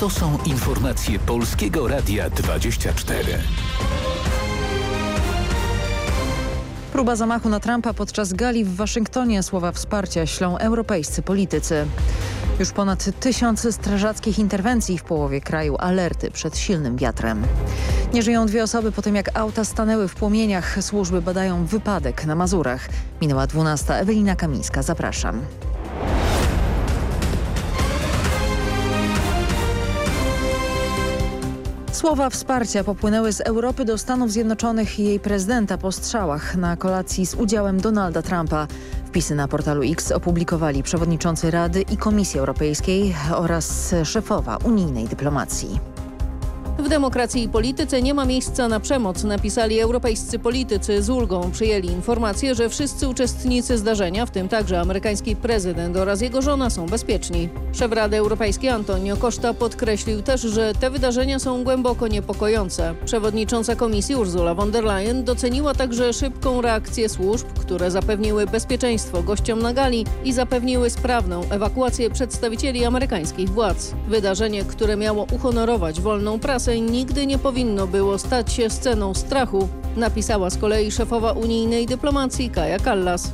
To są informacje Polskiego Radia 24. Próba zamachu na Trumpa podczas gali w Waszyngtonie słowa wsparcia ślą europejscy politycy. Już ponad tysiąc strażackich interwencji w połowie kraju, alerty przed silnym wiatrem. Nie żyją dwie osoby po tym, jak auta stanęły w płomieniach. Służby badają wypadek na Mazurach. Minęła 12. Ewelina Kamińska, zapraszam. Słowa wsparcia popłynęły z Europy do Stanów Zjednoczonych i jej prezydenta po strzałach na kolacji z udziałem Donalda Trumpa. Wpisy na portalu X opublikowali przewodniczący Rady i Komisji Europejskiej oraz szefowa unijnej dyplomacji. W demokracji i polityce nie ma miejsca na przemoc, napisali europejscy politycy. Z ulgą przyjęli informację, że wszyscy uczestnicy zdarzenia, w tym także amerykański prezydent oraz jego żona są bezpieczni. Szef Rady Europejskiej Antonio Costa podkreślił też, że te wydarzenia są głęboko niepokojące. Przewodnicząca komisji Ursula von der Leyen doceniła także szybką reakcję służb, które zapewniły bezpieczeństwo gościom na gali i zapewniły sprawną ewakuację przedstawicieli amerykańskich władz. Wydarzenie, które miało uhonorować wolną prasę, nigdy nie powinno było stać się sceną strachu, napisała z kolei szefowa unijnej dyplomacji Kaja Kallas.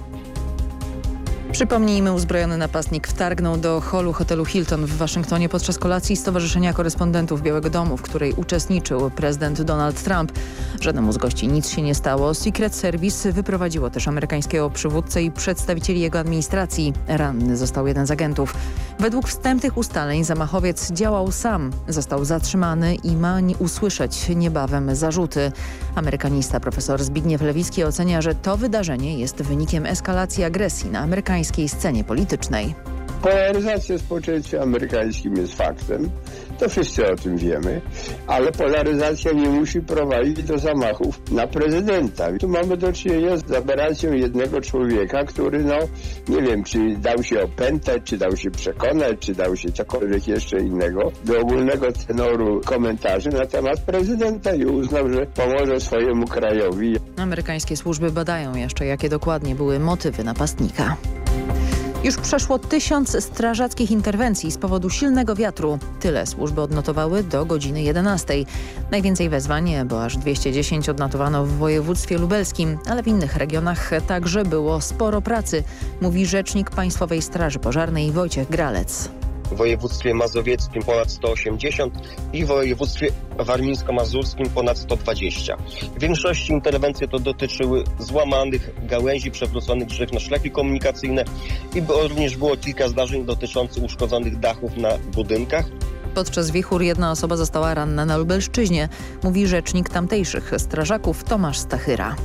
Przypomnijmy, uzbrojony napastnik wtargnął do holu hotelu Hilton w Waszyngtonie podczas kolacji Stowarzyszenia Korespondentów Białego Domu, w której uczestniczył prezydent Donald Trump. Żadnemu z gości nic się nie stało. Secret Service wyprowadziło też amerykańskiego przywódcę i przedstawicieli jego administracji. Ranny został jeden z agentów. Według wstępnych ustaleń zamachowiec działał sam. Został zatrzymany i ma usłyszeć niebawem zarzuty. Amerykanista profesor Zbigniew Lewicki ocenia, że to wydarzenie jest wynikiem eskalacji agresji na amerykańskiej scenie politycznej. Polaryzacja społeczeństwa amerykańskim jest faktem. To wszyscy o tym wiemy, ale polaryzacja nie musi prowadzić do zamachów na prezydenta. Tu mamy do czynienia z aberracją jednego człowieka, który no nie wiem, czy dał się opętać, czy dał się przekonać, czy dał się cokolwiek jeszcze innego do ogólnego tenoru komentarzy na temat prezydenta i uznał, że pomoże swojemu krajowi. Amerykańskie służby badają jeszcze, jakie dokładnie były motywy napastnika. Już przeszło tysiąc strażackich interwencji z powodu silnego wiatru. Tyle służby odnotowały do godziny 11. Najwięcej wezwań, bo aż 210 odnotowano w województwie lubelskim, ale w innych regionach także było sporo pracy, mówi rzecznik Państwowej Straży Pożarnej Wojciech Gralec w województwie mazowieckim ponad 180 i w województwie warmińsko-mazurskim ponad 120. W większości interwencje to dotyczyły złamanych gałęzi, przewróconych drzew na szlaki komunikacyjne i również było kilka zdarzeń dotyczących uszkodzonych dachów na budynkach. Podczas wichur jedna osoba została ranna na Lubelszczyźnie, mówi rzecznik tamtejszych strażaków Tomasz Stachyra.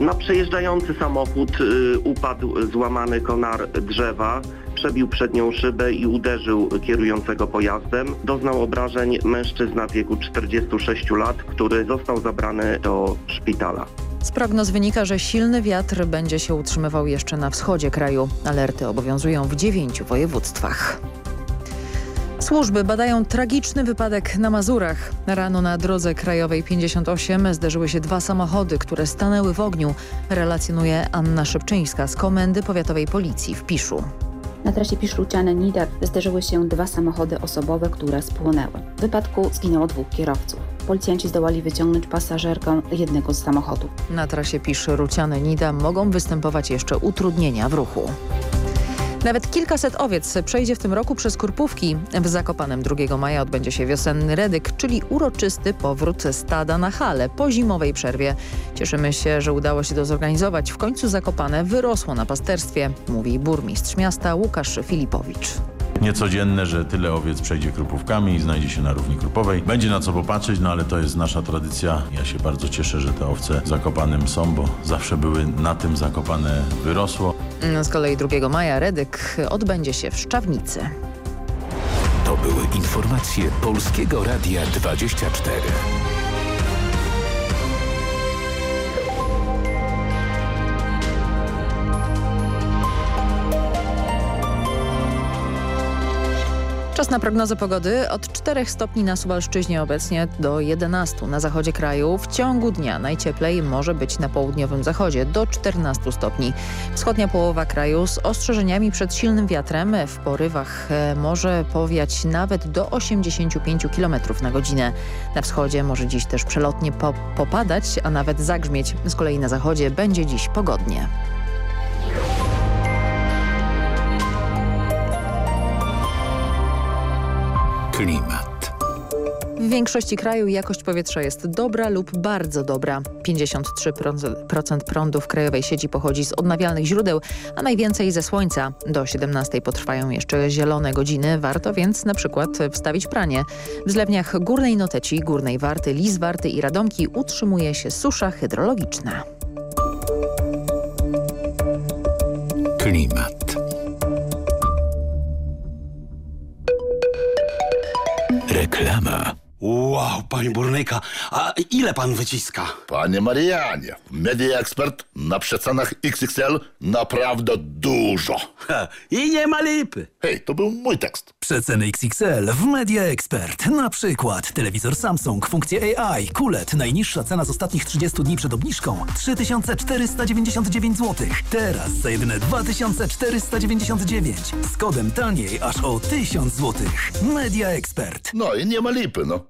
Na przejeżdżający samochód y, upadł złamany konar drzewa przebił przednią szybę i uderzył kierującego pojazdem. Doznał obrażeń mężczyzna w wieku 46 lat, który został zabrany do szpitala. Z prognoz wynika, że silny wiatr będzie się utrzymywał jeszcze na wschodzie kraju. Alerty obowiązują w dziewięciu województwach. Służby badają tragiczny wypadek na Mazurach. Rano na drodze krajowej 58 zderzyły się dwa samochody, które stanęły w ogniu, relacjonuje Anna Szybczyńska z Komendy Powiatowej Policji w Piszu. Na trasie Piszruciane-Nidar zderzyły się dwa samochody osobowe, które spłonęły. W wypadku zginęło dwóch kierowców. Policjanci zdołali wyciągnąć pasażerkę jednego z samochodów. Na trasie Piszruciane-Nida mogą występować jeszcze utrudnienia w ruchu. Nawet kilkaset owiec przejdzie w tym roku przez Kurpówki. W Zakopanem 2 maja odbędzie się wiosenny redyk, czyli uroczysty powrót stada na hale po zimowej przerwie. Cieszymy się, że udało się to zorganizować. W końcu Zakopane wyrosło na pasterstwie, mówi burmistrz miasta Łukasz Filipowicz niecodzienne, że tyle owiec przejdzie krupówkami i znajdzie się na równi krupowej. Będzie na co popatrzeć, no ale to jest nasza tradycja. Ja się bardzo cieszę, że te owce zakopanym są, bo zawsze były na tym zakopane wyrosło. Z kolei 2 maja Redyk odbędzie się w Szczawnicy. To były informacje Polskiego Radia 24. Czas na prognozę pogody. Od 4 stopni na Suwalszczyźnie obecnie do 11 na zachodzie kraju. W ciągu dnia najcieplej może być na południowym zachodzie do 14 stopni. Wschodnia połowa kraju z ostrzeżeniami przed silnym wiatrem. W porywach e, może powiać nawet do 85 km na godzinę. Na wschodzie może dziś też przelotnie po popadać, a nawet zagrzmieć. Z kolei na zachodzie będzie dziś pogodnie. Klimat. W większości kraju jakość powietrza jest dobra lub bardzo dobra. 53% prądu w krajowej sieci pochodzi z odnawialnych źródeł, a najwięcej ze słońca. Do 17 potrwają jeszcze zielone godziny, warto więc na przykład wstawić pranie. W zlewniach Górnej Noteci, Górnej Warty, Lizwarty i Radomki utrzymuje się susza hydrologiczna. Klimat. Reklama. Wow, panie burnyka, a ile pan wyciska? Panie Marianie, Media Expert na przecenach XXL naprawdę dużo. Ha, I nie ma lipy. Hej, to był mój tekst. Przeceny XXL w Media Expert. Na przykład telewizor Samsung, funkcje AI, kulet. Najniższa cena z ostatnich 30 dni przed obniżką 3499 zł. Teraz za jedyne 2499. Z kodem taniej aż o 1000 zł. Media Expert. No i nie ma lipy, no.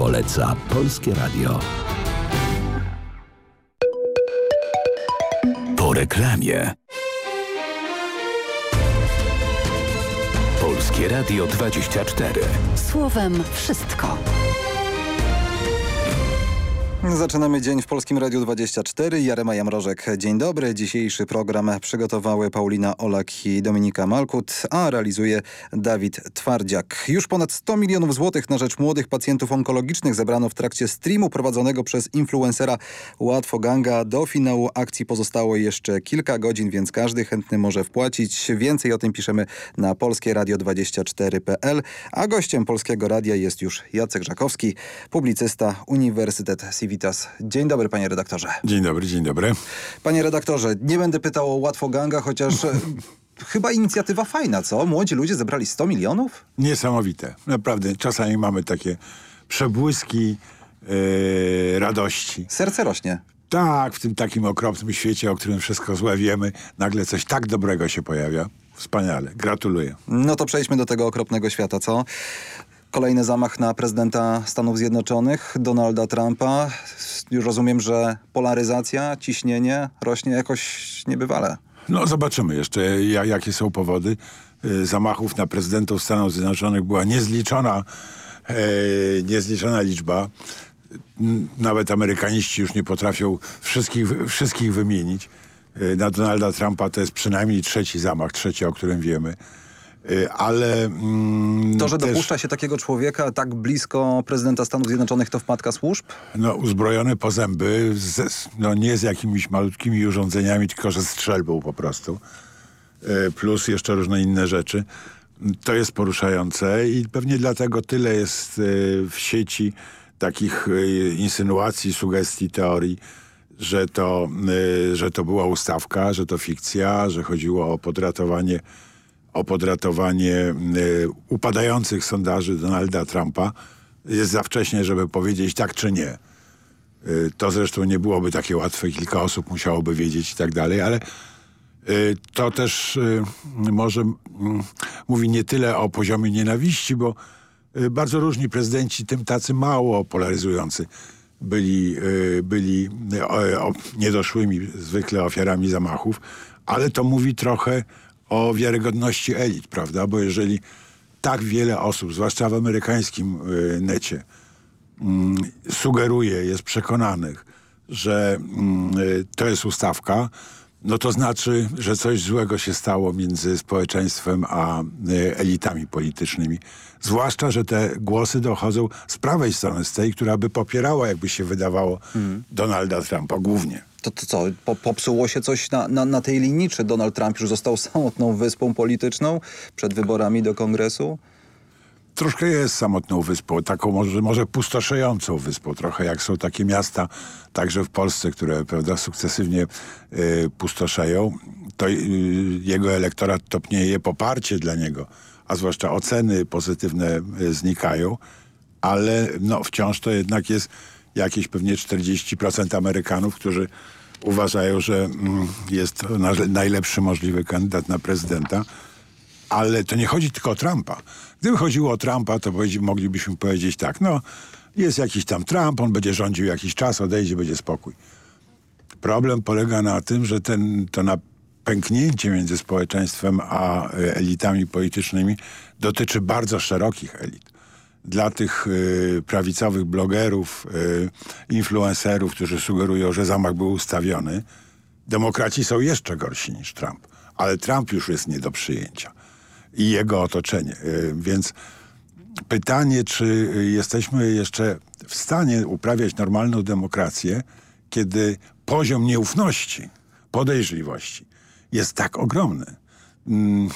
Poleca Polskie Radio. Po reklamie. Polskie Radio 24. Słowem wszystko. Zaczynamy dzień w Polskim Radiu 24. Jarema Jamrożek. Dzień dobry. Dzisiejszy program przygotowały Paulina Olak i Dominika Malkut, a realizuje Dawid Twardziak. Już ponad 100 milionów złotych na rzecz młodych pacjentów onkologicznych zebrano w trakcie streamu prowadzonego przez influencera Łatwo Ganga. Do finału akcji pozostało jeszcze kilka godzin, więc każdy chętny może wpłacić. Więcej o tym piszemy na polskieradio24.pl, a gościem Polskiego Radia jest już Jacek Żakowski, publicysta Uniwersytet Civitas. Dzień dobry, panie redaktorze. Dzień dobry, dzień dobry. Panie redaktorze, nie będę pytał o Łatwo Ganga, chociaż e, chyba inicjatywa fajna, co? Młodzi ludzie zebrali 100 milionów? Niesamowite. Naprawdę, czasami mamy takie przebłyski yy, radości. Serce rośnie. Tak, w tym takim okropnym świecie, o którym wszystko złe wiemy, nagle coś tak dobrego się pojawia. Wspaniale. Gratuluję. No to przejdźmy do tego okropnego świata, co? Kolejny zamach na prezydenta Stanów Zjednoczonych, Donalda Trumpa. Już rozumiem, że polaryzacja, ciśnienie rośnie jakoś niebywale. No zobaczymy jeszcze, jakie są powody. Zamachów na prezydentów Stanów Zjednoczonych była niezliczona, e, niezliczona liczba. Nawet Amerykaniści już nie potrafią wszystkich, wszystkich wymienić. Na Donalda Trumpa to jest przynajmniej trzeci zamach, trzeci, o którym wiemy. Ale... Mm, to, że też, dopuszcza się takiego człowieka tak blisko prezydenta Stanów Zjednoczonych, to wpadka służb? No, uzbrojony po zęby, no nie z jakimiś malutkimi urządzeniami, tylko że strzelbą po prostu. Plus jeszcze różne inne rzeczy. To jest poruszające i pewnie dlatego tyle jest w sieci takich insynuacji, sugestii, teorii, że to, że to była ustawka, że to fikcja, że chodziło o podratowanie o podratowanie y, upadających sondaży Donalda Trumpa. Jest za wcześnie, żeby powiedzieć tak czy nie. Y, to zresztą nie byłoby takie łatwe, kilka osób musiałoby wiedzieć i tak dalej, ale Y, to też może mm, mówi nie tyle o poziomie nienawiści, bo bardzo różni prezydenci, tym tacy mało polaryzujący, byli, byli niedoszłymi zwykle ofiarami zamachów, ale to mówi trochę o wiarygodności elit, prawda? Bo jeżeli tak wiele osób, zwłaszcza w amerykańskim necie, mm, sugeruje, jest przekonanych, że mm, to jest ustawka, no to znaczy, że coś złego się stało między społeczeństwem a y, elitami politycznymi. Zwłaszcza, że te głosy dochodzą z prawej strony, z tej, która by popierała, jakby się wydawało, mm. Donalda Trumpa głównie. To, to co, po, popsuło się coś na, na, na tej linii? Czy Donald Trump już został samotną wyspą polityczną przed wyborami do kongresu? troszkę jest samotną wyspą, taką może, może pustoszejącą wyspą, trochę jak są takie miasta, także w Polsce, które prawda, sukcesywnie y, pustoszeją, to y, jego elektorat topnieje, poparcie dla niego, a zwłaszcza oceny pozytywne y, znikają, ale no, wciąż to jednak jest jakieś pewnie 40% Amerykanów, którzy uważają, że mm, jest najlepszy możliwy kandydat na prezydenta. Ale to nie chodzi tylko o Trumpa. Gdyby chodziło o Trumpa, to moglibyśmy powiedzieć tak, no jest jakiś tam Trump, on będzie rządził jakiś czas, odejdzie, będzie spokój. Problem polega na tym, że ten, to napęknięcie między społeczeństwem a e, elitami politycznymi dotyczy bardzo szerokich elit. Dla tych y, prawicowych blogerów, y, influencerów, którzy sugerują, że zamach był ustawiony, demokraci są jeszcze gorsi niż Trump. Ale Trump już jest nie do przyjęcia i jego otoczenie. Y, więc pytanie, czy jesteśmy jeszcze w stanie uprawiać normalną demokrację, kiedy poziom nieufności, podejrzliwości jest tak ogromny. Mm,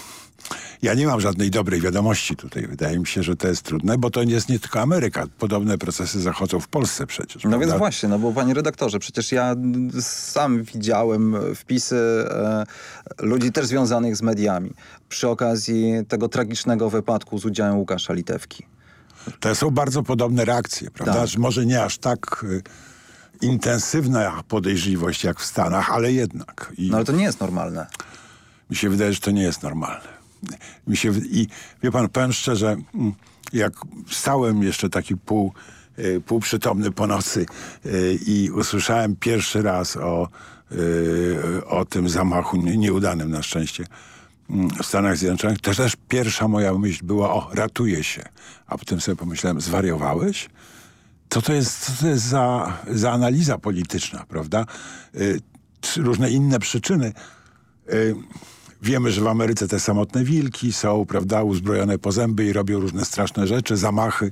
ja nie mam żadnej dobrej wiadomości tutaj. Wydaje mi się, że to jest trudne, bo to jest nie tylko Ameryka. Podobne procesy zachodzą w Polsce przecież. No prawda? więc właśnie, no bo panie redaktorze, przecież ja sam widziałem wpisy e, ludzi też związanych z mediami przy okazji tego tragicznego wypadku z udziałem Łukasza Litewki. To są bardzo podobne reakcje, prawda? Tak. Może nie aż tak y, intensywna podejrzliwość jak w Stanach, ale jednak. I no ale to nie jest normalne. Mi się wydaje, że to nie jest normalne mi się, I wie pan, powiem szczerze, mm, jak stałem jeszcze taki pół, e, półprzytomny po nocy e, i usłyszałem pierwszy raz o, e, o tym zamachu, nieudanym na szczęście, mm, w Stanach Zjednoczonych, to też pierwsza moja myśl była, o, ratuje się. A potem sobie pomyślałem, zwariowałeś? Co to jest, co to jest za, za analiza polityczna, prawda? Różne inne przyczyny. Wiemy, że w Ameryce te samotne wilki są, prawda, uzbrojone po zęby i robią różne straszne rzeczy, zamachy,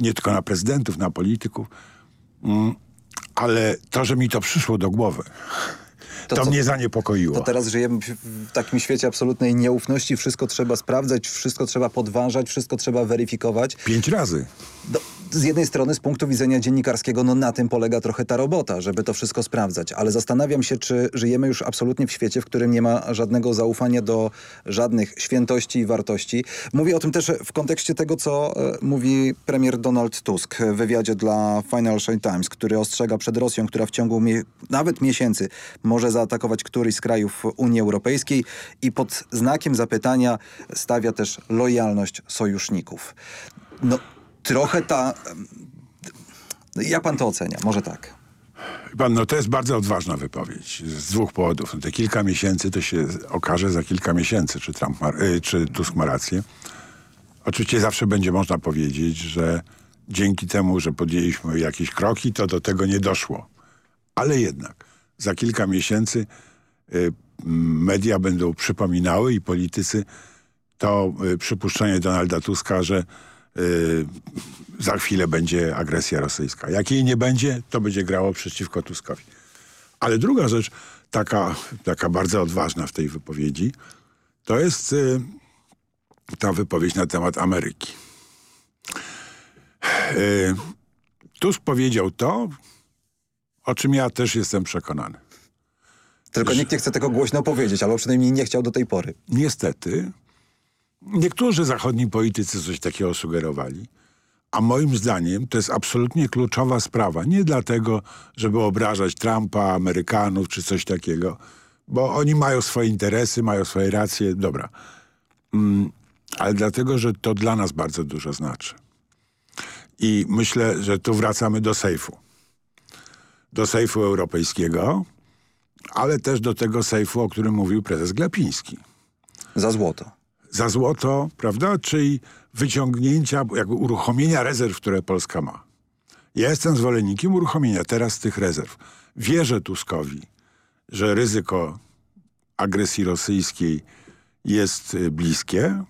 nie tylko na prezydentów, na polityków. Mm, ale to, że mi to przyszło do głowy, to, to co, mnie zaniepokoiło. To teraz żyjemy w takim świecie absolutnej nieufności. Wszystko trzeba sprawdzać, wszystko trzeba podważać, wszystko trzeba weryfikować. Pięć razy. Do, z jednej strony z punktu widzenia dziennikarskiego, no na tym polega trochę ta robota, żeby to wszystko sprawdzać. Ale zastanawiam się, czy żyjemy już absolutnie w świecie, w którym nie ma żadnego zaufania do żadnych świętości i wartości. Mówię o tym też w kontekście tego, co e, mówi premier Donald Tusk w wywiadzie dla Financial Times, który ostrzega przed Rosją, która w ciągu nawet miesięcy może zaatakować któryś z krajów Unii Europejskiej i pod znakiem zapytania stawia też lojalność sojuszników. No, trochę ta... Jak pan to ocenia? Może tak. Pan, no to jest bardzo odważna wypowiedź z dwóch powodów. No te kilka miesięcy to się okaże za kilka miesięcy, czy, Trump ma, y, czy Tusk ma rację. Oczywiście zawsze będzie można powiedzieć, że dzięki temu, że podjęliśmy jakieś kroki, to do tego nie doszło. Ale jednak za kilka miesięcy y, media będą przypominały i politycy to y, przypuszczenie Donalda Tuska, że za chwilę będzie agresja rosyjska. Jak jej nie będzie, to będzie grało przeciwko Tuskowi. Ale druga rzecz, taka, taka bardzo odważna w tej wypowiedzi, to jest y, ta wypowiedź na temat Ameryki. Y, Tusk powiedział to, o czym ja też jestem przekonany. Tylko nikt nie chce tego głośno powiedzieć, albo przynajmniej nie chciał do tej pory. Niestety, Niektórzy zachodni politycy coś takiego sugerowali. A moim zdaniem to jest absolutnie kluczowa sprawa. Nie dlatego, żeby obrażać Trumpa, Amerykanów czy coś takiego. Bo oni mają swoje interesy, mają swoje racje, dobra. Mm, ale dlatego, że to dla nas bardzo dużo znaczy. I myślę, że tu wracamy do sejfu. Do sejfu europejskiego, ale też do tego sejfu, o którym mówił prezes Glapiński. Za złoto. Za złoto, prawda? Czyli wyciągnięcia, jakby uruchomienia rezerw, które Polska ma. Ja jestem zwolennikiem uruchomienia teraz tych rezerw. Wierzę Tuskowi, że ryzyko agresji rosyjskiej jest y, bliskie.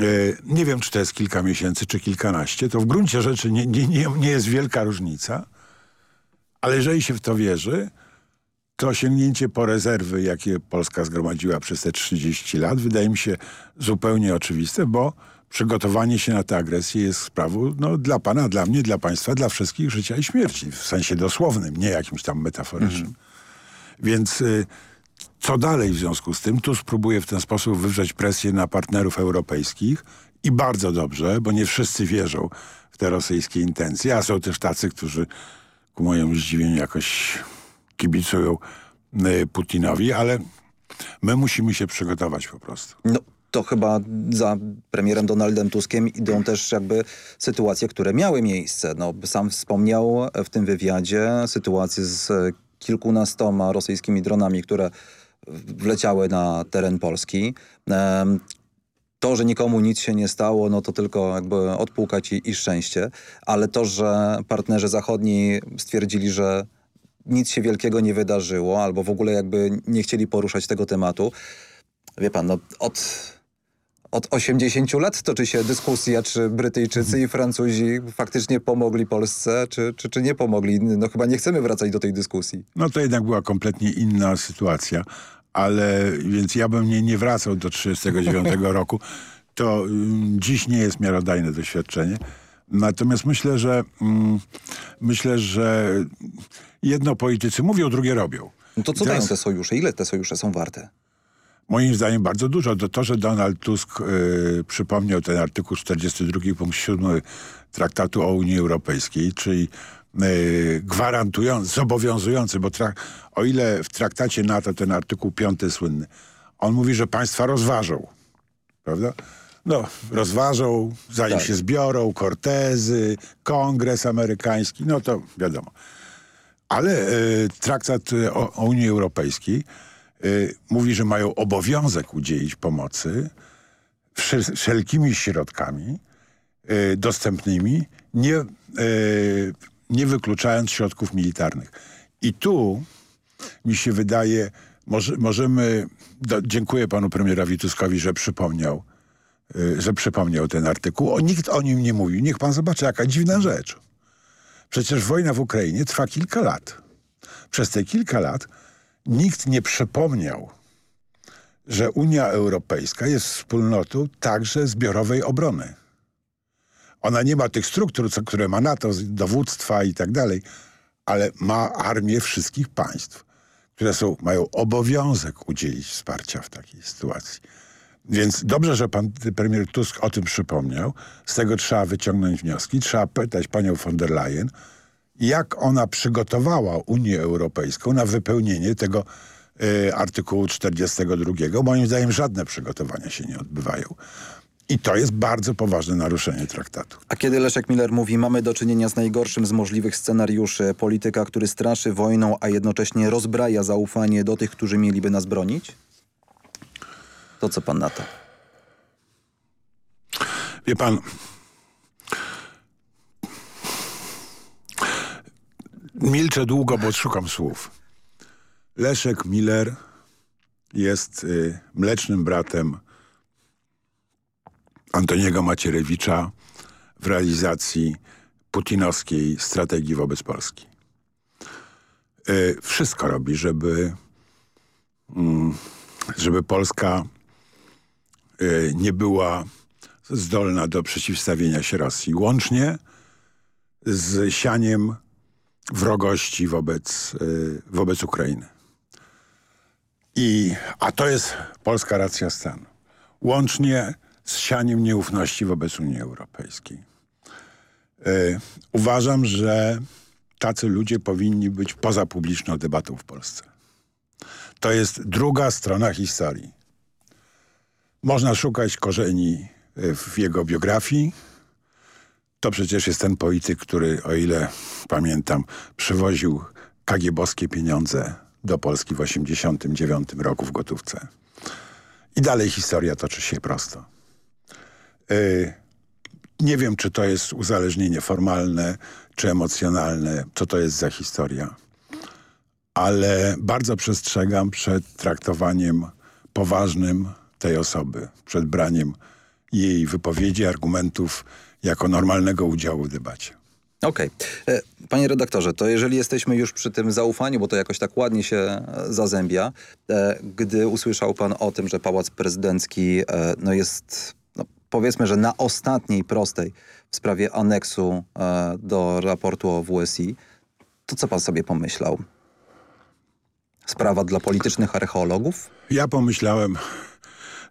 Y, nie wiem, czy to jest kilka miesięcy, czy kilkanaście. To w gruncie rzeczy nie, nie, nie, nie jest wielka różnica. Ale jeżeli się w to wierzy, to sięgnięcie po rezerwy, jakie Polska zgromadziła przez te 30 lat, wydaje mi się zupełnie oczywiste, bo przygotowanie się na tę agresję jest sprawą no, dla pana, dla mnie, dla państwa, dla wszystkich życia i śmierci. W sensie dosłownym, nie jakimś tam metaforycznym. Mhm. Więc y, co dalej w związku z tym? Tu spróbuję w ten sposób wywrzeć presję na partnerów europejskich i bardzo dobrze, bo nie wszyscy wierzą w te rosyjskie intencje, a są też tacy, którzy ku mojemu zdziwieniu jakoś kibicują y, Putinowi, ale my musimy się przygotować po prostu. No to chyba za premierem Donaldem Tuskiem idą też jakby sytuacje, które miały miejsce. No, sam wspomniał w tym wywiadzie sytuację z kilkunastoma rosyjskimi dronami, które wleciały na teren Polski. To, że nikomu nic się nie stało, no to tylko jakby odpłukać i, i szczęście. Ale to, że partnerzy zachodni stwierdzili, że nic się wielkiego nie wydarzyło, albo w ogóle jakby nie chcieli poruszać tego tematu. Wie pan, no od, od 80 lat toczy się dyskusja, czy Brytyjczycy i Francuzi faktycznie pomogli Polsce, czy, czy, czy nie pomogli. No chyba nie chcemy wracać do tej dyskusji. No to jednak była kompletnie inna sytuacja, ale więc ja bym nie, nie wracał do 1939 roku. To y, dziś nie jest miarodajne doświadczenie. Natomiast myślę, że mm, myślę, że jedno politycy mówią, drugie robią. No to co Teraz... dają te sojusze? Ile te sojusze są warte? Moim zdaniem bardzo dużo. To, to że Donald Tusk y, przypomniał ten artykuł 42 punkt 7 Traktatu o Unii Europejskiej, czyli y, gwarantujący, zobowiązujący, bo o ile w traktacie NATO ten artykuł 5 słynny, on mówi, że państwa rozważą, prawda? No, rozważą, zanim tak. się zbiorą, Cortezy, Kongres amerykański, no to wiadomo. Ale y, traktat o, o Unii Europejskiej y, mówi, że mają obowiązek udzielić pomocy wszelkimi środkami dostępnymi, nie, nie wykluczając środków militarnych. I tu mi się wydaje, może, możemy, do, dziękuję panu premierowi Tuskowi, że przypomniał, że przypomniał ten artykuł. O, nikt o nim nie mówił. Niech pan zobaczy, jaka dziwna rzecz. Przecież wojna w Ukrainie trwa kilka lat. Przez te kilka lat nikt nie przypomniał, że Unia Europejska jest wspólnotą także zbiorowej obrony. Ona nie ma tych struktur, które ma NATO, dowództwa i tak dalej, ale ma armię wszystkich państw, które są, mają obowiązek udzielić wsparcia w takiej sytuacji. Więc dobrze, że pan premier Tusk o tym przypomniał. Z tego trzeba wyciągnąć wnioski. Trzeba pytać panią von der Leyen, jak ona przygotowała Unię Europejską na wypełnienie tego y, artykułu 42. Moim zdaniem żadne przygotowania się nie odbywają. I to jest bardzo poważne naruszenie traktatu. A kiedy Leszek Miller mówi, mamy do czynienia z najgorszym z możliwych scenariuszy, polityka, który straszy wojną, a jednocześnie rozbraja zaufanie do tych, którzy mieliby nas bronić? To co pan na to? Wie pan, milczę długo, bo szukam słów. Leszek Miller jest y, mlecznym bratem Antoniego Macierewicza w realizacji putinowskiej strategii wobec Polski. Y, wszystko robi, żeby, mm, żeby Polska y, nie była zdolna do przeciwstawienia się Rosji. Łącznie z sianiem wrogości wobec, y, wobec Ukrainy. I, a to jest polska racja stanu. Łącznie z sianiem nieufności wobec Unii Europejskiej. Y, uważam, że tacy ludzie powinni być poza publiczną debatą w Polsce. To jest druga strona historii. Można szukać korzeni y, w jego biografii. To przecież jest ten polityk, który, o ile pamiętam, przywoził kagiebowskie pieniądze do Polski w 1989 roku w gotówce. I dalej historia toczy się prosto. Yy, nie wiem, czy to jest uzależnienie formalne, czy emocjonalne, co to jest za historia. Ale bardzo przestrzegam przed traktowaniem poważnym tej osoby, przed braniem jej wypowiedzi, argumentów jako normalnego udziału w debacie. Okej. Okay. Panie redaktorze, to jeżeli jesteśmy już przy tym zaufaniu, bo to jakoś tak ładnie się e, zazębia, e, gdy usłyszał pan o tym, że Pałac Prezydencki e, no jest, no powiedzmy, że na ostatniej prostej w sprawie aneksu do raportu o WSI, to co pan sobie pomyślał? Sprawa dla politycznych archeologów? Ja pomyślałem,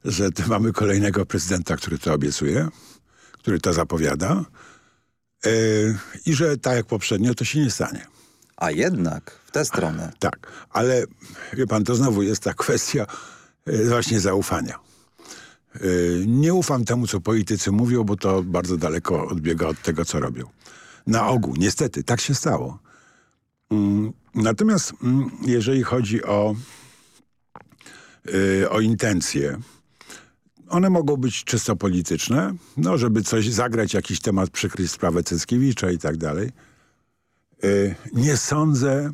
że mamy kolejnego prezydenta, który to obiecuje, który to zapowiada Yy, I że tak jak poprzednio, to się nie stanie. A jednak w tę stronę. Tak, ale wie pan, to znowu jest ta kwestia yy, właśnie zaufania. Yy, nie ufam temu, co politycy mówią, bo to bardzo daleko odbiega od tego, co robią. Na ogół, niestety, tak się stało. Mm, natomiast mm, jeżeli chodzi o, o intencje, one mogą być czysto polityczne, no żeby coś zagrać, jakiś temat, przykryć sprawę Cyckiewicza i tak dalej. Y, nie sądzę,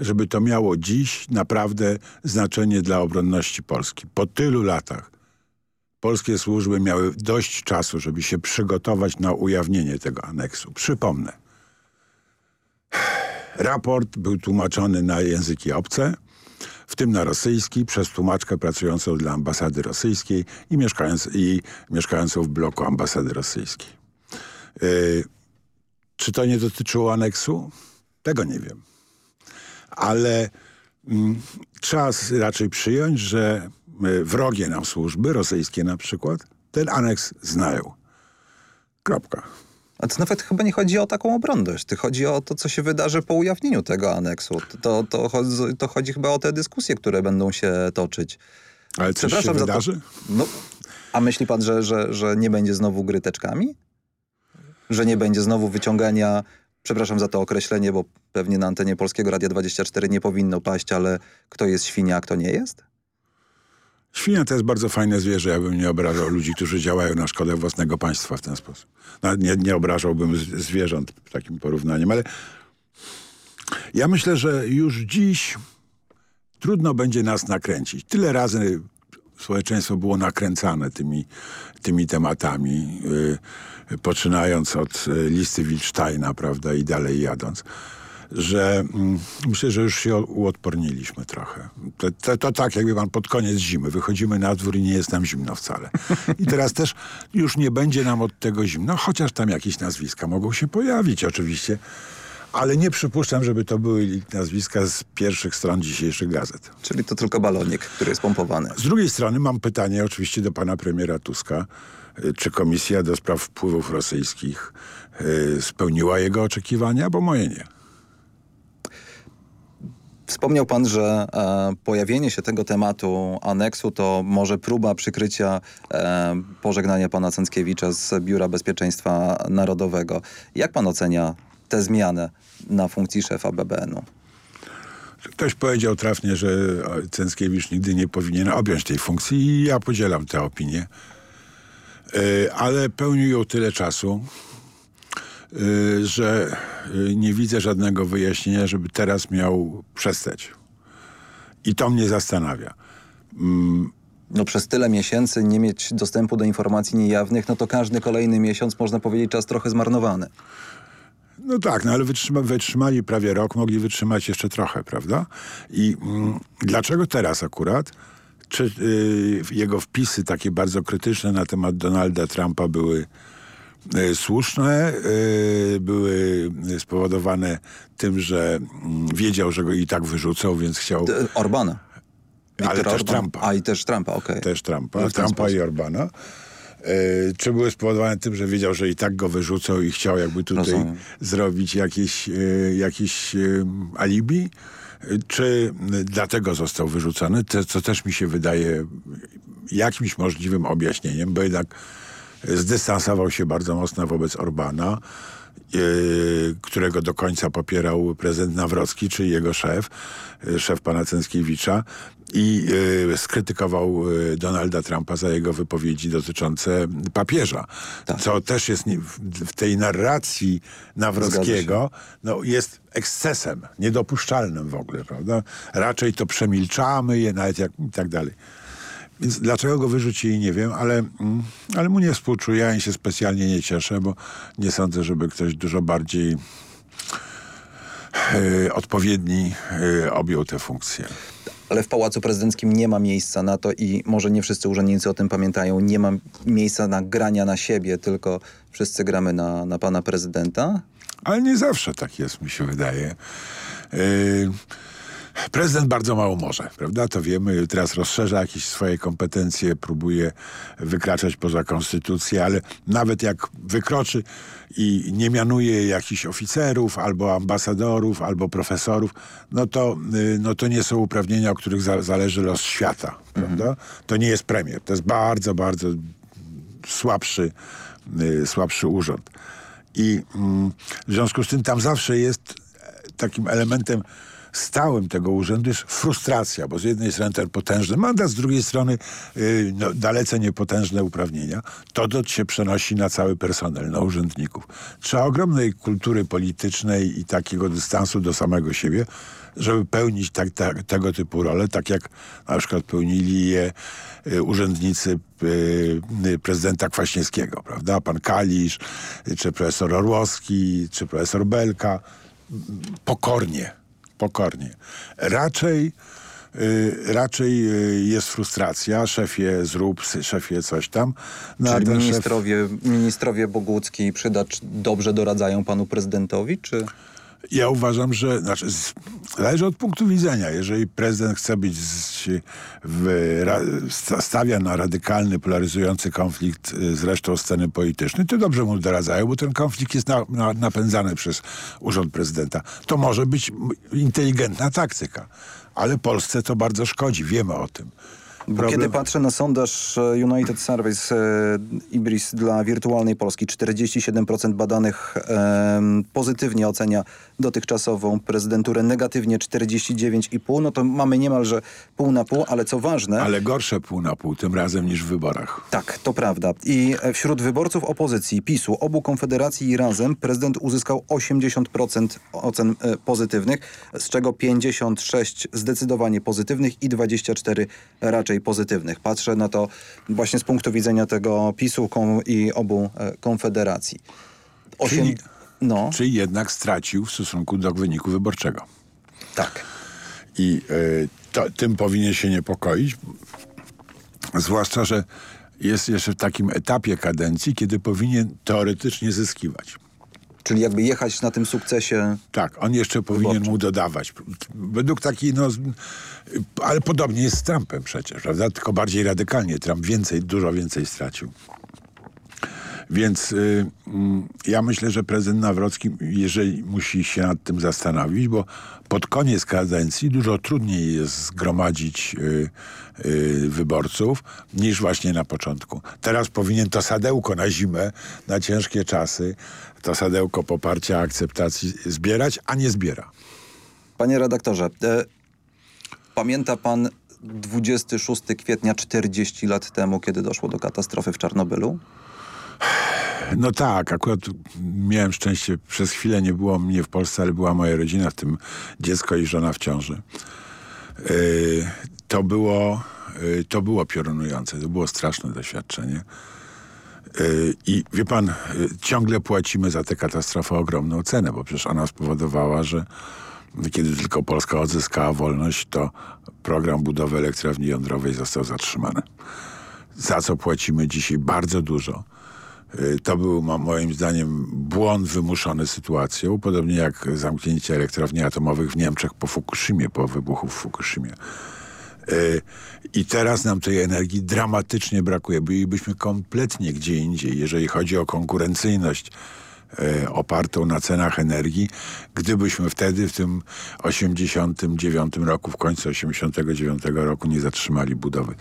żeby to miało dziś naprawdę znaczenie dla obronności Polski. Po tylu latach polskie służby miały dość czasu, żeby się przygotować na ujawnienie tego aneksu. Przypomnę. Raport był tłumaczony na języki obce, w tym na rosyjski, przez tłumaczkę pracującą dla ambasady rosyjskiej i, mieszkając, i mieszkającą w bloku ambasady rosyjskiej. Yy, czy to nie dotyczyło aneksu? Tego nie wiem. Ale mm, trzeba raczej przyjąć, że y, wrogie nam służby, rosyjskie na przykład, ten aneks znają. Kropka. A to nawet chyba nie chodzi o taką obronność. To chodzi o to, co się wydarzy po ujawnieniu tego aneksu. To, to, to, to chodzi chyba o te dyskusje, które będą się toczyć. Ale co się wydarzy? No, a myśli pan, że, że, że nie będzie znowu gry teczkami? Że nie będzie znowu wyciągania, przepraszam za to określenie, bo pewnie na antenie Polskiego Radia 24 nie powinno paść, ale kto jest świnia, a kto nie jest? Świnia to jest bardzo fajne zwierzę. Ja bym nie obrażał ludzi, którzy działają na szkodę własnego państwa w ten sposób. Nie, nie obrażałbym zwierząt takim porównaniem, ale ja myślę, że już dziś trudno będzie nas nakręcić. Tyle razy społeczeństwo było nakręcane tymi, tymi tematami, yy, poczynając od y, listy Wilsteina, prawda, i dalej jadąc że mm, myślę, że już się uodporniliśmy trochę. To, to, to, tak, jakby pan pod koniec zimy. Wychodzimy na dwór i nie jest nam zimno wcale. I teraz też już nie będzie nam od tego zimno, chociaż tam jakieś nazwiska mogą się pojawić oczywiście. Ale nie przypuszczam, żeby to były nazwiska z pierwszych stron dzisiejszych gazet. Czyli to tylko balonik, który jest pompowany. Z drugiej strony mam pytanie oczywiście do pana premiera Tuska. Czy komisja do spraw wpływów rosyjskich y, spełniła jego oczekiwania? Bo moje nie. Wspomniał pan, że e, pojawienie się tego tematu aneksu to może próba przykrycia e, pożegnania pana Cęckiewicza z Biura Bezpieczeństwa Narodowego. Jak pan ocenia tę zmianę na funkcji szefa BBN-u? Ktoś powiedział trafnie, że Cęckiewicz nigdy nie powinien objąć tej funkcji i ja podzielam tę opinię. E, ale pełnił ją tyle czasu, że y, nie widzę żadnego wyjaśnienia, żeby teraz miał przestać. I to mnie zastanawia. Mm. No przez tyle miesięcy nie mieć dostępu do informacji niejawnych, no to każdy kolejny miesiąc, można powiedzieć, czas trochę zmarnowany. No tak, no ale wytrzyma, wytrzymali prawie rok, mogli wytrzymać jeszcze trochę, prawda? I mm, dlaczego teraz akurat? Czy y, jego wpisy takie bardzo krytyczne na temat Donalda Trumpa były słuszne, e, były spowodowane tym, że mm, wiedział, że go i tak wyrzucą, więc chciał... Orbana. Viktor Ale też Orban. Trumpa. A i też Trumpa, okej. Okay. Też Trumpa, no Trumpa sposób. i Orbana. E, czy były spowodowane tym, że wiedział, że i tak go wyrzucą i chciał jakby tutaj Rozumiem. zrobić jakieś, jakieś alibi? Czy dlatego został wyrzucony, to, co też mi się wydaje jakimś możliwym objaśnieniem, bo jednak zdystansował się bardzo mocno wobec Orbana, yy, którego do końca popierał prezydent Nawrocki, czyli jego szef, yy, szef pana Cęckiewicza i yy, skrytykował Donalda Trumpa za jego wypowiedzi dotyczące papieża. Co też jest w tej narracji Nawrockiego no, jest ekscesem, niedopuszczalnym w ogóle, prawda? Raczej to przemilczamy je, nawet jak i tak dalej. Więc dlaczego go wyrzucili, nie wiem, ale, mm, ale mu nie współczuję, ja się specjalnie nie cieszę, bo nie sądzę, żeby ktoś dużo bardziej e, odpowiedni e, objął tę funkcję. Ale w Pałacu Prezydenckim nie ma miejsca na to i może nie wszyscy urzędnicy o tym pamiętają. Nie ma miejsca na grania na siebie, tylko wszyscy gramy na, na pana prezydenta. Ale nie zawsze tak jest, mi się wydaje. Yy, Prezydent bardzo mało może, prawda? To wiemy. Teraz rozszerza jakieś swoje kompetencje, próbuje wykraczać poza konstytucję, ale nawet jak wykroczy i nie mianuje jakichś oficerów, albo ambasadorów, albo profesorów, no to, y, no to nie są uprawnienia, o których za, zależy los świata, prawda? Mhm. To nie jest premier. To jest bardzo, bardzo słabszy, y, słabszy urząd. I mm, w związku z tym tam zawsze jest takim elementem stałym tego urzędu jest frustracja, bo z jednej strony ten potężny mandat, z drugiej strony yy, no, dalece niepotężne uprawnienia. To się przenosi na cały personel, na urzędników. Trzeba ogromnej kultury politycznej i takiego dystansu do samego siebie, żeby pełnić tak, tak, tego typu role, tak jak na przykład pełnili je y, urzędnicy y, y, prezydenta Kwaśniewskiego, prawda? Pan Kalisz, czy profesor Orłowski, czy profesor Belka. Pokornie pokornie. Raczej y, raczej y, jest frustracja, szefie zrób, szefie coś tam. No, Czy ministrowie, szef... ministrowie Bogucki i Przydacz dobrze doradzają panu prezydentowi, czy... Ja uważam, że znaczy, zależy od punktu widzenia. Jeżeli prezydent chce być w, stawia na radykalny, polaryzujący konflikt y, z resztą sceny politycznej, to dobrze mu doradzają, bo ten konflikt jest na, na, napędzany przez urząd prezydenta. To może być inteligentna taktyka, ale Polsce to bardzo szkodzi. Wiemy o tym. Problem... Kiedy patrzę na sondaż e, United Surveys e, Ibris dla wirtualnej Polski, 47% badanych e, pozytywnie ocenia dotychczasową prezydenturę, negatywnie 49,5, no to mamy niemalże pół na pół, ale co ważne... Ale gorsze pół na pół tym razem niż w wyborach. Tak, to prawda. I e, wśród wyborców opozycji, PiSu, obu Konfederacji i Razem prezydent uzyskał 80% ocen e, pozytywnych, z czego 56 zdecydowanie pozytywnych i 24 raczej pozytywnych. Patrzę na to właśnie z punktu widzenia tego PiSu i obu e, Konfederacji. 8... Czyli no. Czyli jednak stracił w stosunku do wyniku wyborczego. Tak. I y, to, tym powinien się niepokoić, zwłaszcza, że jest jeszcze w takim etapie kadencji, kiedy powinien teoretycznie zyskiwać. Czyli jakby jechać na tym sukcesie. Tak, on jeszcze powinien wyborczym. mu dodawać. Według takiej, no, ale podobnie jest z Trumpem przecież, prawda? Tylko bardziej radykalnie. Trump więcej, dużo więcej stracił. Więc y, mm, ja myślę, że prezydent Nawrocki, jeżeli musi się nad tym zastanowić, bo pod koniec kadencji dużo trudniej jest zgromadzić y, y, wyborców niż właśnie na początku. Teraz powinien to sadełko na zimę, na ciężkie czasy, to sadełko poparcia, akceptacji zbierać, a nie zbiera. Panie redaktorze, e, pamięta pan 26 kwietnia 40 lat temu, kiedy doszło do katastrofy w Czarnobylu? No tak, akurat miałem szczęście, przez chwilę nie było mnie w Polsce, ale była moja rodzina, w tym dziecko i żona w ciąży. Yy, to było, yy, to było piorunujące, to było straszne doświadczenie. Yy, I wie pan, ciągle płacimy za tę katastrofę ogromną cenę, bo przecież ona spowodowała, że kiedy tylko Polska odzyskała wolność, to program budowy elektrowni jądrowej został zatrzymany. Za co płacimy dzisiaj bardzo dużo. Y, to był moim zdaniem błąd wymuszony sytuacją, podobnie jak zamknięcie elektrowni atomowych w Niemczech po Fukushimie, po wybuchu w Fukushimie. Y, I teraz nam tej energii dramatycznie brakuje. Bylibyśmy kompletnie gdzie indziej, jeżeli chodzi o konkurencyjność e, opartą na cenach energii, gdybyśmy wtedy w tym 89 roku, w końcu 89 roku nie zatrzymali budowy.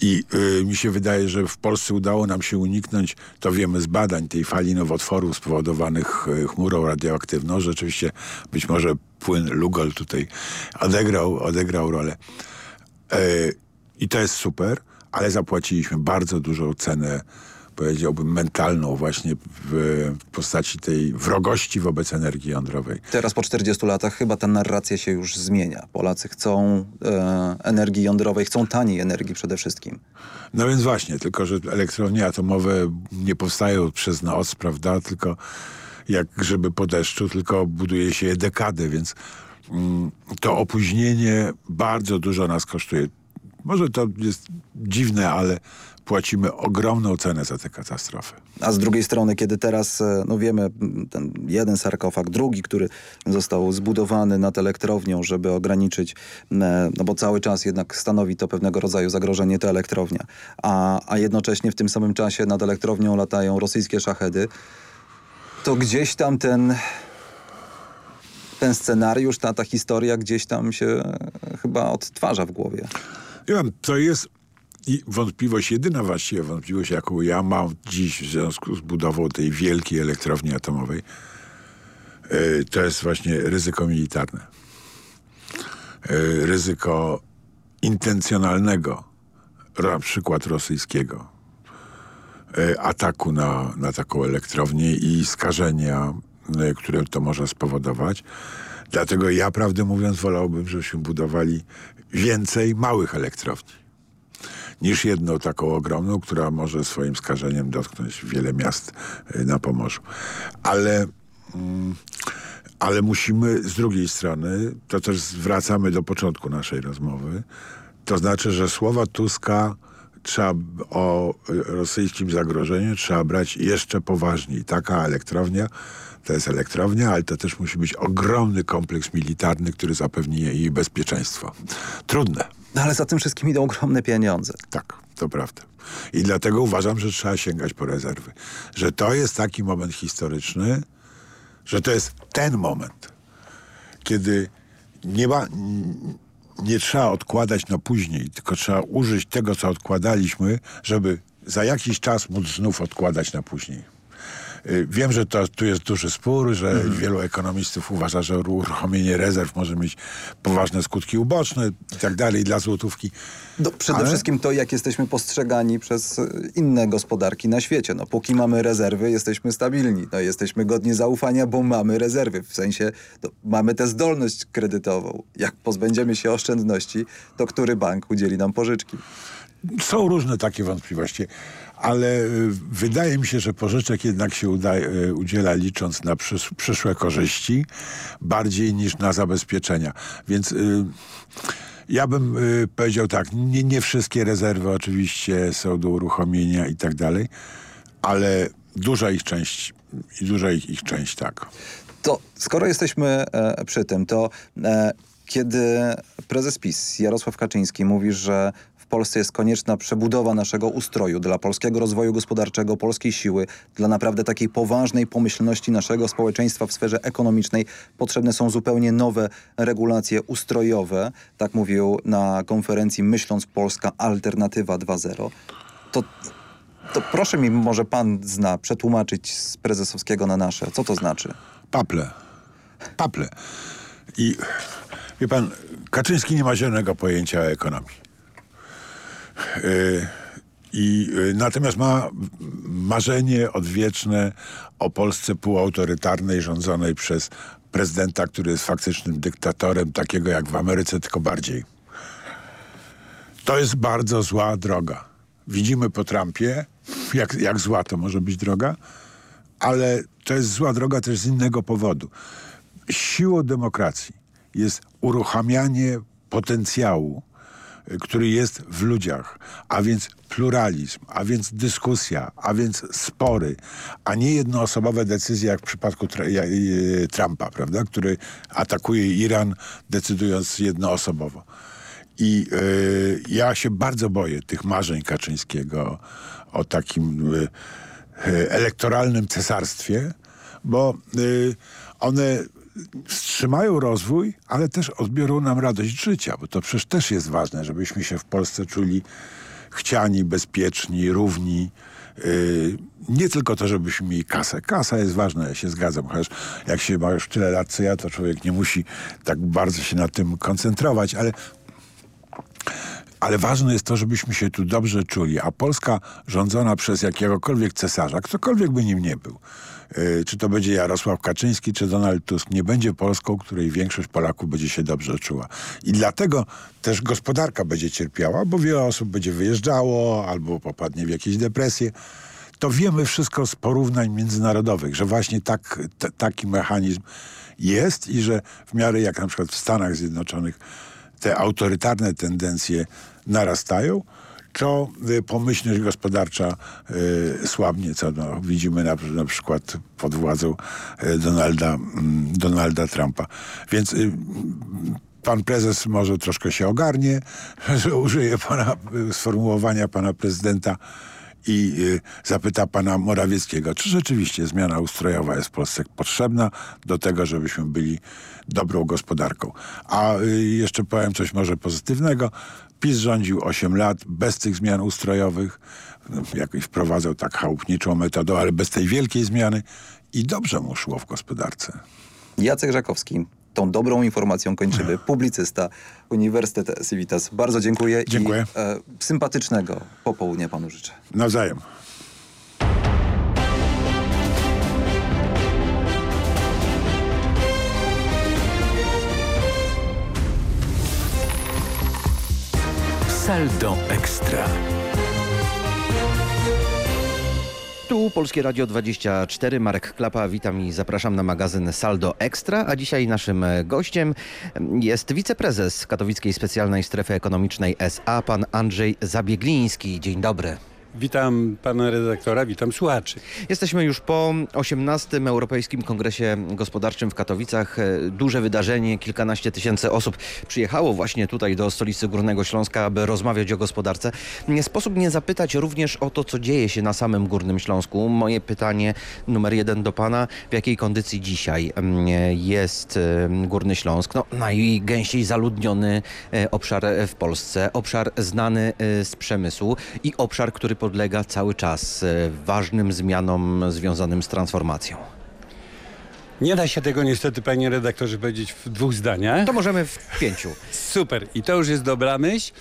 I y, mi się wydaje, że w Polsce udało nam się uniknąć, to wiemy z badań, tej fali nowotworów spowodowanych y, chmurą radioaktywną. Rzeczywiście być może płyn Lugol tutaj odegrał, odegrał rolę. Y, I to jest super, ale zapłaciliśmy bardzo dużą cenę powiedziałbym, mentalną właśnie w postaci tej wrogości wobec energii jądrowej. Teraz po 40 latach chyba ta narracja się już zmienia. Polacy chcą e, energii jądrowej, chcą taniej energii przede wszystkim. No więc właśnie, tylko że elektrownie atomowe nie powstają przez noc, prawda, tylko jak grzyby po deszczu, tylko buduje się je dekadę, więc mm, to opóźnienie bardzo dużo nas kosztuje. Może to jest dziwne, ale płacimy ogromną cenę za tę katastrofę. A z drugiej strony, kiedy teraz, e, no wiemy, ten jeden sarkofag, drugi, który został zbudowany nad elektrownią, żeby ograniczyć, no bo cały czas jednak stanowi to pewnego rodzaju zagrożenie ta elektrownia, a, a jednocześnie w tym samym czasie nad elektrownią latają rosyjskie szachedy, to gdzieś tam ten ten scenariusz, ta, ta historia gdzieś tam się e, chyba odtwarza w głowie. Ja, to jest i wątpliwość, jedyna właściwie wątpliwość, jaką ja mam dziś w związku z budową tej wielkiej elektrowni atomowej, yy, to jest właśnie ryzyko militarne. Yy, ryzyko intencjonalnego, na przykład rosyjskiego, yy, ataku na, na taką elektrownię i skażenia, które to może spowodować. Dlatego ja, prawdę mówiąc, wolałbym, żebyśmy budowali więcej małych elektrowni niż jedną taką ogromną, która może swoim skażeniem dotknąć wiele miast y, na Pomorzu. Ale... Mm, ale musimy z drugiej strony, to też zwracamy do początku naszej rozmowy, to znaczy, że słowa Tuska trzeba o rosyjskim zagrożeniu trzeba brać jeszcze poważniej. Taka elektrownia to jest elektrownia, ale to też musi być ogromny kompleks militarny, który zapewni jej bezpieczeństwo. Trudne. No ale za tym wszystkim idą ogromne pieniądze. Tak, to prawda. I dlatego uważam, że trzeba sięgać po rezerwy. Że to jest taki moment historyczny, że to jest ten moment, kiedy nie ma... Nie trzeba odkładać na później, tylko trzeba użyć tego, co odkładaliśmy, żeby za jakiś czas móc znów odkładać na później. Y, wiem, że to, tu jest duży spór, że mhm. wielu ekonomistów uważa, że uruchomienie rezerw może mieć poważne skutki uboczne i tak dalej dla złotówki. No, przede Ale... wszystkim to, jak jesteśmy postrzegani przez y, inne gospodarki na świecie. No, póki mamy rezerwy, jesteśmy stabilni. No, jesteśmy godni zaufania, bo mamy rezerwy. W sensie no, mamy tę zdolność kredytową. Jak pozbędziemy się oszczędności, to który bank udzieli nam pożyczki? Są różne takie wątpliwości ale y, wydaje mi się, że pożyczek jednak się y, udziela licząc na przysz, przyszłe korzyści bardziej niż na zabezpieczenia. Więc y, ja bym y, powiedział tak, nie, nie wszystkie rezerwy oczywiście są do uruchomienia i tak dalej, ale duża ich część i duża ich, ich część tak. To skoro jesteśmy e, przy tym, to e, kiedy prezes PiS Jarosław Kaczyński mówi, że Polsce jest konieczna przebudowa naszego ustroju dla polskiego rozwoju gospodarczego, polskiej siły, dla naprawdę takiej poważnej pomyślności naszego społeczeństwa w sferze ekonomicznej. Potrzebne są zupełnie nowe regulacje ustrojowe. Tak mówił na konferencji Myśląc Polska Alternatywa 2.0. To, to proszę mi, może pan zna, przetłumaczyć z prezesowskiego na nasze. Co to znaczy? Paple. Paple. I wie pan, Kaczyński nie ma zielonego pojęcia o ekonomii. Y, I natomiast ma marzenie odwieczne o Polsce półautorytarnej, rządzonej przez prezydenta, który jest faktycznym dyktatorem, takiego jak w Ameryce, tylko bardziej. To jest bardzo zła droga. Widzimy po Trumpie, jak, jak zła to może być droga, ale to jest zła droga też z innego powodu. Siłą demokracji jest uruchamianie potencjału który jest w ludziach, a więc pluralizm, a więc dyskusja, a więc spory, a nie jednoosobowe decyzje jak w przypadku Trumpa, prawda, który atakuje Iran decydując jednoosobowo. I y, ja się bardzo boję tych marzeń Kaczyńskiego o takim y, elektoralnym cesarstwie, bo one wstrzymają rozwój, ale też odbiorą nam radość życia, bo to przecież też jest ważne, żebyśmy się w Polsce czuli chciani, bezpieczni, równi. Yy, nie tylko to, żebyśmy mieli kasę. Kasa jest ważna, ja się zgadzam, chociaż jak się ma już tyle lat co ja, to człowiek nie musi tak bardzo się na tym koncentrować, ale ale ważne jest to, żebyśmy się tu dobrze czuli, a Polska rządzona przez jakiegokolwiek cesarza, ktokolwiek by nim nie był, yy, czy to będzie Jarosław Kaczyński, czy Donald Tusk, nie będzie Polską, której większość Polaków będzie się dobrze czuła. I dlatego też gospodarka będzie cierpiała, bo wiele osób będzie wyjeżdżało albo popadnie w jakieś depresje. To wiemy wszystko z porównań międzynarodowych, że właśnie tak, taki mechanizm jest i że w miarę jak na przykład w Stanach Zjednoczonych te autorytarne tendencje narastają, to y, pomyślność gospodarcza y, słabnie, co no, widzimy na, na przykład pod władzą y, Donalda, mm, Donalda Trumpa. Więc pan prezes może troszkę się ogarnie, że użyje pana, sformułowania pana prezydenta i y, zapyta pana Morawieckiego, czy rzeczywiście zmiana ustrojowa jest w Polsce potrzebna do tego, żebyśmy byli dobrą gospodarką. A y, jeszcze powiem coś może pozytywnego. PiS rządził 8 lat bez tych zmian ustrojowych, jakoś wprowadzał tak chałupniczą metodą, ale bez tej wielkiej zmiany i dobrze mu szło w gospodarce. Jacek Żakowski. Tą dobrą informacją kończymy. Publicysta, Uniwersytet Civitas. Bardzo dziękuję. Dziękuję. I e, sympatycznego popołudnia panu życzę. Nawzajem. Saldo Ekstra. Tu Polskie Radio 24, Marek Klapa, witam i zapraszam na magazyn Saldo Ekstra, a dzisiaj naszym gościem jest wiceprezes Katowickiej Specjalnej Strefy Ekonomicznej SA, pan Andrzej Zabiegliński. Dzień dobry. Witam pana redaktora, witam słuchaczy. Jesteśmy już po 18. Europejskim Kongresie Gospodarczym w Katowicach. E, Duże wydarzenie, kilkanaście tysięcy osób przyjechało właśnie tutaj do stolicy Górnego Śląska, aby rozmawiać o gospodarce. Nie sposób nie zapytać również o to, co dzieje się na samym Górnym Śląsku. Moje pytanie numer jeden do pana. W jakiej kondycji dzisiaj mm, jest e, Górny Śląsk? No, najgęściej zaludniony e, obszar w Polsce, obszar znany e, z przemysłu i obszar, który podlega cały czas e, ważnym zmianom związanym z transformacją. Nie da się tego niestety, panie redaktorze, powiedzieć w dwóch zdaniach. To możemy w pięciu. Super. I to już jest dobra myśl,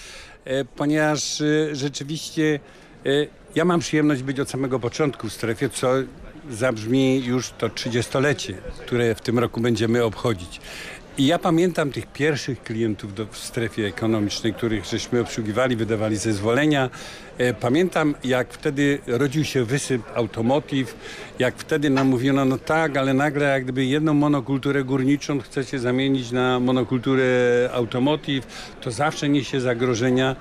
e, ponieważ e, rzeczywiście ja mam przyjemność być od samego początku w strefie, co zabrzmi już to trzydziestolecie, które w tym roku będziemy obchodzić. I ja pamiętam tych pierwszych klientów do, w strefie ekonomicznej, których żeśmy obsługiwali, wydawali zezwolenia. E, pamiętam, jak wtedy rodził się wysyp automotive, jak wtedy nam mówiono, no tak, ale nagle jak gdyby jedną monokulturę górniczą chcecie zamienić na monokulturę automotive, to zawsze niesie zagrożenia.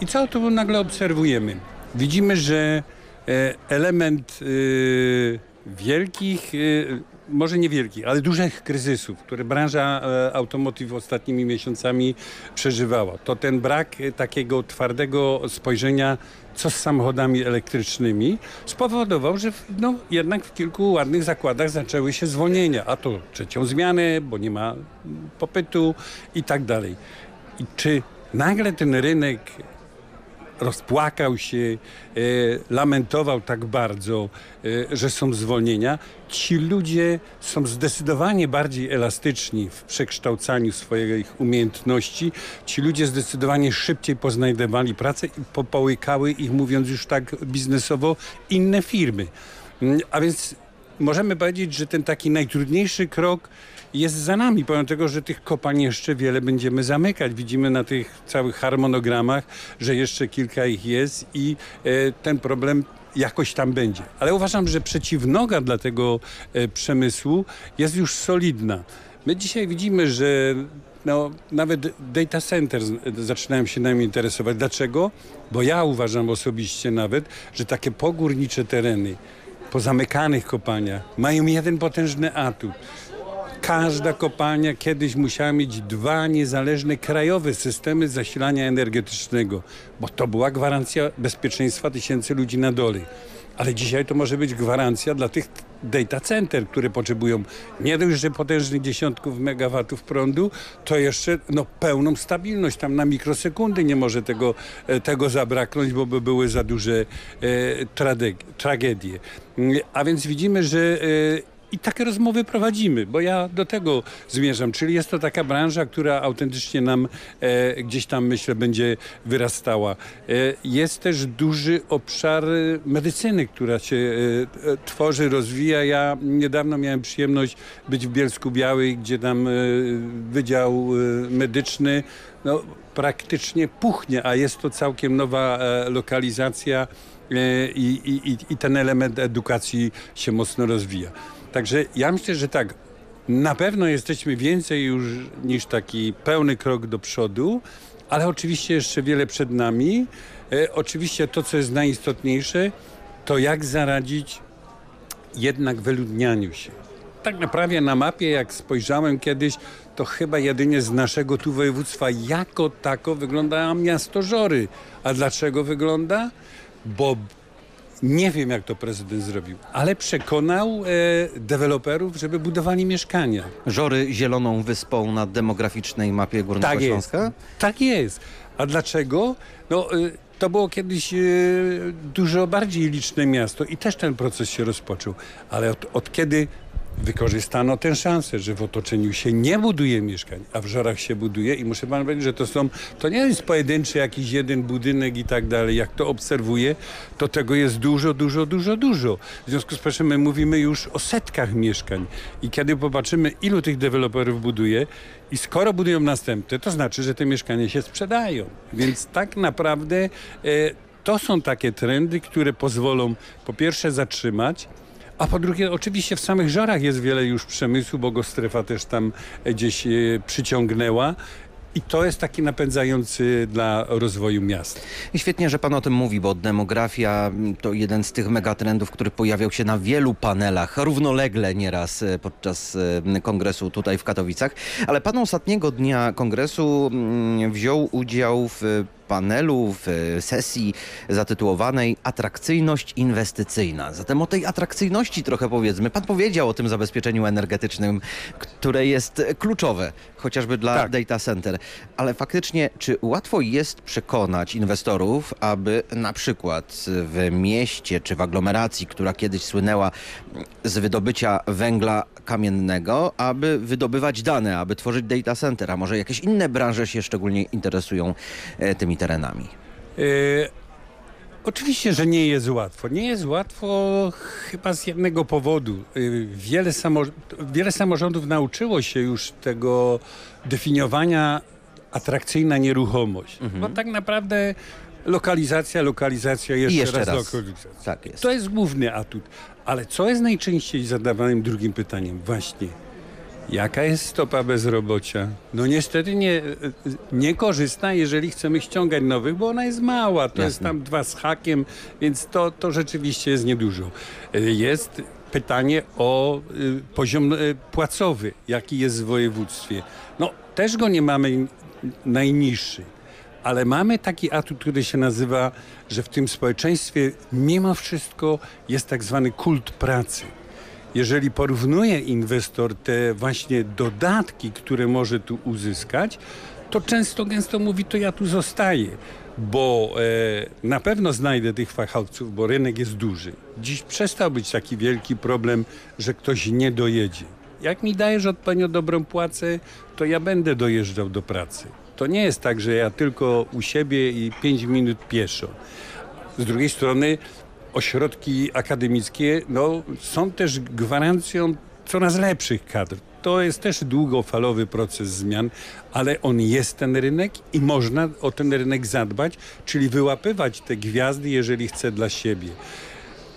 I co tu nagle obserwujemy? Widzimy, że e, element y, wielkich y, może niewielkich, ale dużych kryzysów, które branża e, automotive ostatnimi miesiącami przeżywała. To ten brak e, takiego twardego spojrzenia, co z samochodami elektrycznymi, spowodował, że no, jednak w kilku ładnych zakładach zaczęły się zwolnienia, a to trzecią zmianę, bo nie ma popytu i tak dalej. I czy nagle ten rynek rozpłakał się, e, lamentował tak bardzo, e, że są zwolnienia. Ci ludzie są zdecydowanie bardziej elastyczni w przekształcaniu swoich umiejętności. Ci ludzie zdecydowanie szybciej poznajdowali pracę i po- połykały ich, mówiąc już tak biznesowo, inne firmy. Mm, A więc możemy powiedzieć, że ten taki najtrudniejszy krok jest za nami, pomimo tego, że tych kopalń jeszcze wiele będziemy zamykać. Widzimy na tych całych harmonogramach, że jeszcze kilka ich jest i e, ten problem jakoś tam będzie. Ale uważam, że przeciwnoga dla tego e, przemysłu jest już solidna. My dzisiaj widzimy, że no, nawet data centers zaczynają się nami interesować. Dlaczego? Bo ja uważam osobiście nawet, że takie pogórnicze tereny po zamykanych kopalniach mają jeden potężny atut Każda kopalnia kiedyś musiała mieć dwa niezależne krajowe systemy zasilania energetycznego, bo to była gwarancja bezpieczeństwa tysięcy ludzi na dole. Ale dzisiaj to może być gwarancja dla tych data center, które potrzebują nie dość, że potężnych dziesiątków megawatów prądu, to jeszcze no, pełną stabilność. Tam na mikrosekundy nie może tego, e, tego zabraknąć, bo by były za duże e, tragedie. A więc widzimy, że e, i takie rozmowy prowadzimy, bo ja do tego zmierzam. Czyli jest to taka branża, która autentycznie nam e, gdzieś tam, myślę, będzie wyrastała. E, jest też duży obszar medycyny, która się e, tworzy, rozwija. Ja niedawno miałem przyjemność być w Bielsku Białej, gdzie tam e, Wydział e, Medyczny no, praktycznie puchnie, a jest to całkiem nowa e, lokalizacja i, i, i ten element edukacji się mocno rozwija. Także ja myślę, że tak, na pewno jesteśmy więcej już niż taki pełny krok do przodu, ale oczywiście jeszcze wiele przed nami. E, oczywiście to, co jest najistotniejsze, to jak zaradzić jednak wyludnianiu się. Tak naprawdę na mapie, jak spojrzałem kiedyś, to chyba jedynie z naszego tu województwa jako tako wygląda miasto Żory. A dlaczego wygląda? Bo nie wiem, jak to prezydent zrobił, ale przekonał e, deweloperów, żeby budowali mieszkania. Żory zieloną wyspą na demograficznej mapie Górnego tak Śląska? Jest. Tak jest. A dlaczego? No, e, to było kiedyś e, dużo bardziej liczne miasto i też ten proces się rozpoczął. Ale od, od kiedy wykorzystano tę szansę, że w otoczeniu się nie buduje mieszkań, a w Żorach się buduje i muszę pan powiedzieć, że to są, to nie jest pojedynczy jakiś jeden budynek i tak dalej. Jak to obserwuję, to tego jest dużo, dużo, dużo, dużo. W związku z czym my mówimy już o setkach mieszkań i kiedy popatrzymy, ilu tych deweloperów buduje i skoro budują następne, to znaczy, że te mieszkania się sprzedają. Więc tak naprawdę e, to są takie trendy, które pozwolą po pierwsze zatrzymać, a po drugie, oczywiście w samych Żorach jest wiele już przemysłu, bo go strefa też tam gdzieś e, przyciągnęła. I to jest taki napędzający dla rozwoju miast. I świetnie, że pan o tym mówi, bo demografia to jeden z tych megatrendów, który pojawiał się na wielu panelach, równolegle nieraz e, podczas e, kongresu tutaj w Katowicach. Ale pan ostatniego dnia kongresu mm, wziął udział w panelu, w sesji zatytułowanej Atrakcyjność inwestycyjna. Zatem o tej atrakcyjności trochę powiedzmy. Pan powiedział o tym zabezpieczeniu energetycznym, które jest kluczowe, chociażby dla tak. data center. Ale faktycznie, czy łatwo jest przekonać inwestorów, aby na przykład w mieście czy w aglomeracji, która kiedyś słynęła z wydobycia węgla kamiennego, aby wydobywać dane, aby tworzyć data center, a może jakieś inne branże się szczególnie interesują e, tymi terenami? E, oczywiście, że nie jest łatwo. Nie jest łatwo chyba z jednego powodu. E, wiele, samo, wiele samorządów nauczyło się już tego definiowania atrakcyjna nieruchomość. Mhm. Bo tak naprawdę lokalizacja, lokalizacja, jeszcze, jeszcze raz, raz, lokalizacja. Tak jest. To jest główny atut. Ale co jest najczęściej zadawanym drugim pytaniem? Właśnie, jaka jest stopa bezrobocia? No niestety nie, nie korzysta, jeżeli chcemy ściągać nowych, bo ona jest mała. To Jasne. jest tam dwa z hakiem, więc to, to rzeczywiście jest niedużo. Jest pytanie o y, poziom y, płacowy, jaki jest w województwie. No też go nie mamy najniższy ale mamy taki atut, który się nazywa, że w tym społeczeństwie mimo wszystko jest tak zwany kult pracy. Jeżeli porównuje inwestor te właśnie dodatki, które może tu uzyskać, to często gęsto mówi, to ja tu zostaję, bo e, na pewno znajdę tych fachowców, bo rynek jest duży. Dziś przestał być taki wielki problem, że ktoś nie dojedzie. Jak mi dajesz odpowiednio dobrą płacę, to ja będę dojeżdżał do pracy. To nie jest tak, że ja tylko u siebie i 5 minut pieszo. Z drugiej strony ośrodki akademickie no, są też gwarancją coraz lepszych kadr. To jest też długofalowy proces zmian, ale on jest ten rynek i można o ten rynek zadbać, czyli wyłapywać te gwiazdy, jeżeli chce dla siebie.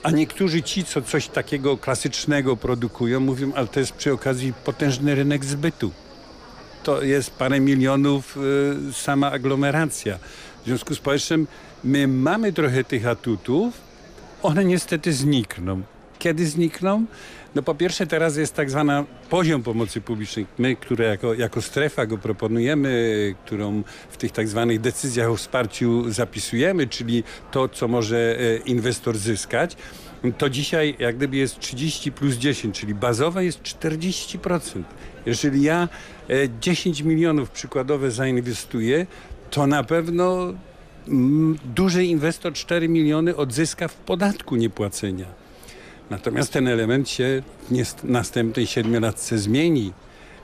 A niektórzy ci, co coś takiego klasycznego produkują, mówią, ale to jest przy okazji potężny rynek zbytu to jest parę milionów y, sama aglomeracja. W związku z powyższym my mamy trochę tych atutów, one niestety znikną. Kiedy znikną? No po pierwsze teraz jest tak zwany poziom pomocy publicznej. My, które jako, jako strefa go proponujemy, którą w tych tak zwanych decyzjach o wsparciu zapisujemy, czyli to, co może e, inwestor zyskać, to dzisiaj jak gdyby jest 30 plus 10, czyli bazowe jest 40%. Jeżeli ja 10 milionów przykładowe zainwestuję, to na pewno duży inwestor 4 miliony odzyska w podatku niepłacenia. Natomiast ten element się w następnej siedmiolatce zmieni.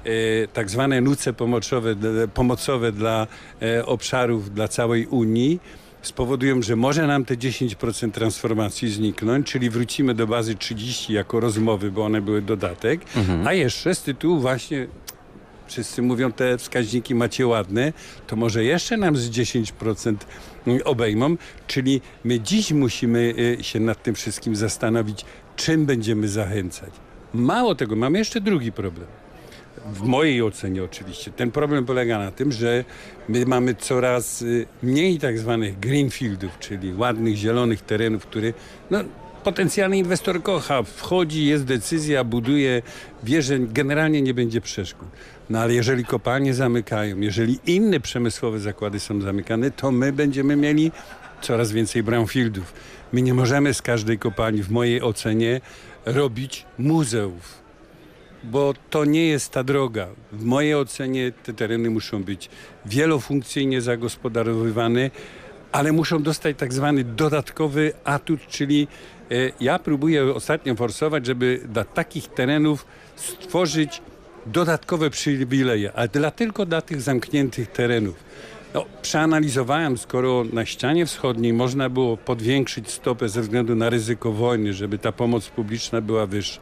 E, tak zwane nuce pomocowe, pomocowe dla e, obszarów, dla całej Unii spowodują, że może nam te 10% transformacji zniknąć, czyli wrócimy do bazy 30 jako rozmowy, bo one były dodatek, mhm. a jeszcze z tytułu właśnie wszyscy mówią, te wskaźniki macie ładne, to może jeszcze nam z 10% obejmą, czyli my dziś musimy y, się nad tym wszystkim zastanowić, czym będziemy zachęcać. Mało tego, mamy jeszcze drugi problem. W mojej ocenie oczywiście. Ten problem polega na tym, że my mamy coraz y, mniej tak zwanych greenfieldów, czyli ładnych, zielonych terenów, które no, potencjalny inwestor kocha. Wchodzi, jest decyzja, buduje, wie, że generalnie nie będzie przeszkód. No ale jeżeli kopalnie zamykają, jeżeli inne przemysłowe zakłady są zamykane, to my będziemy mieli coraz więcej brownfieldów. My nie możemy z każdej kopalni, w mojej ocenie, robić muzeów, bo to nie jest ta droga. W mojej ocenie te tereny muszą być wielofunkcyjnie zagospodarowywane, ale muszą dostać tak zwany dodatkowy atut, czyli e, ja próbuję ostatnio forsować, żeby dla takich terenów stworzyć dodatkowe przywileje, ale dla, tylko dla tych zamkniętych terenów. No, przeanalizowałem, skoro na ścianie wschodniej można było podwiększyć stopę ze względu na ryzyko wojny, żeby ta pomoc publiczna była wyższa.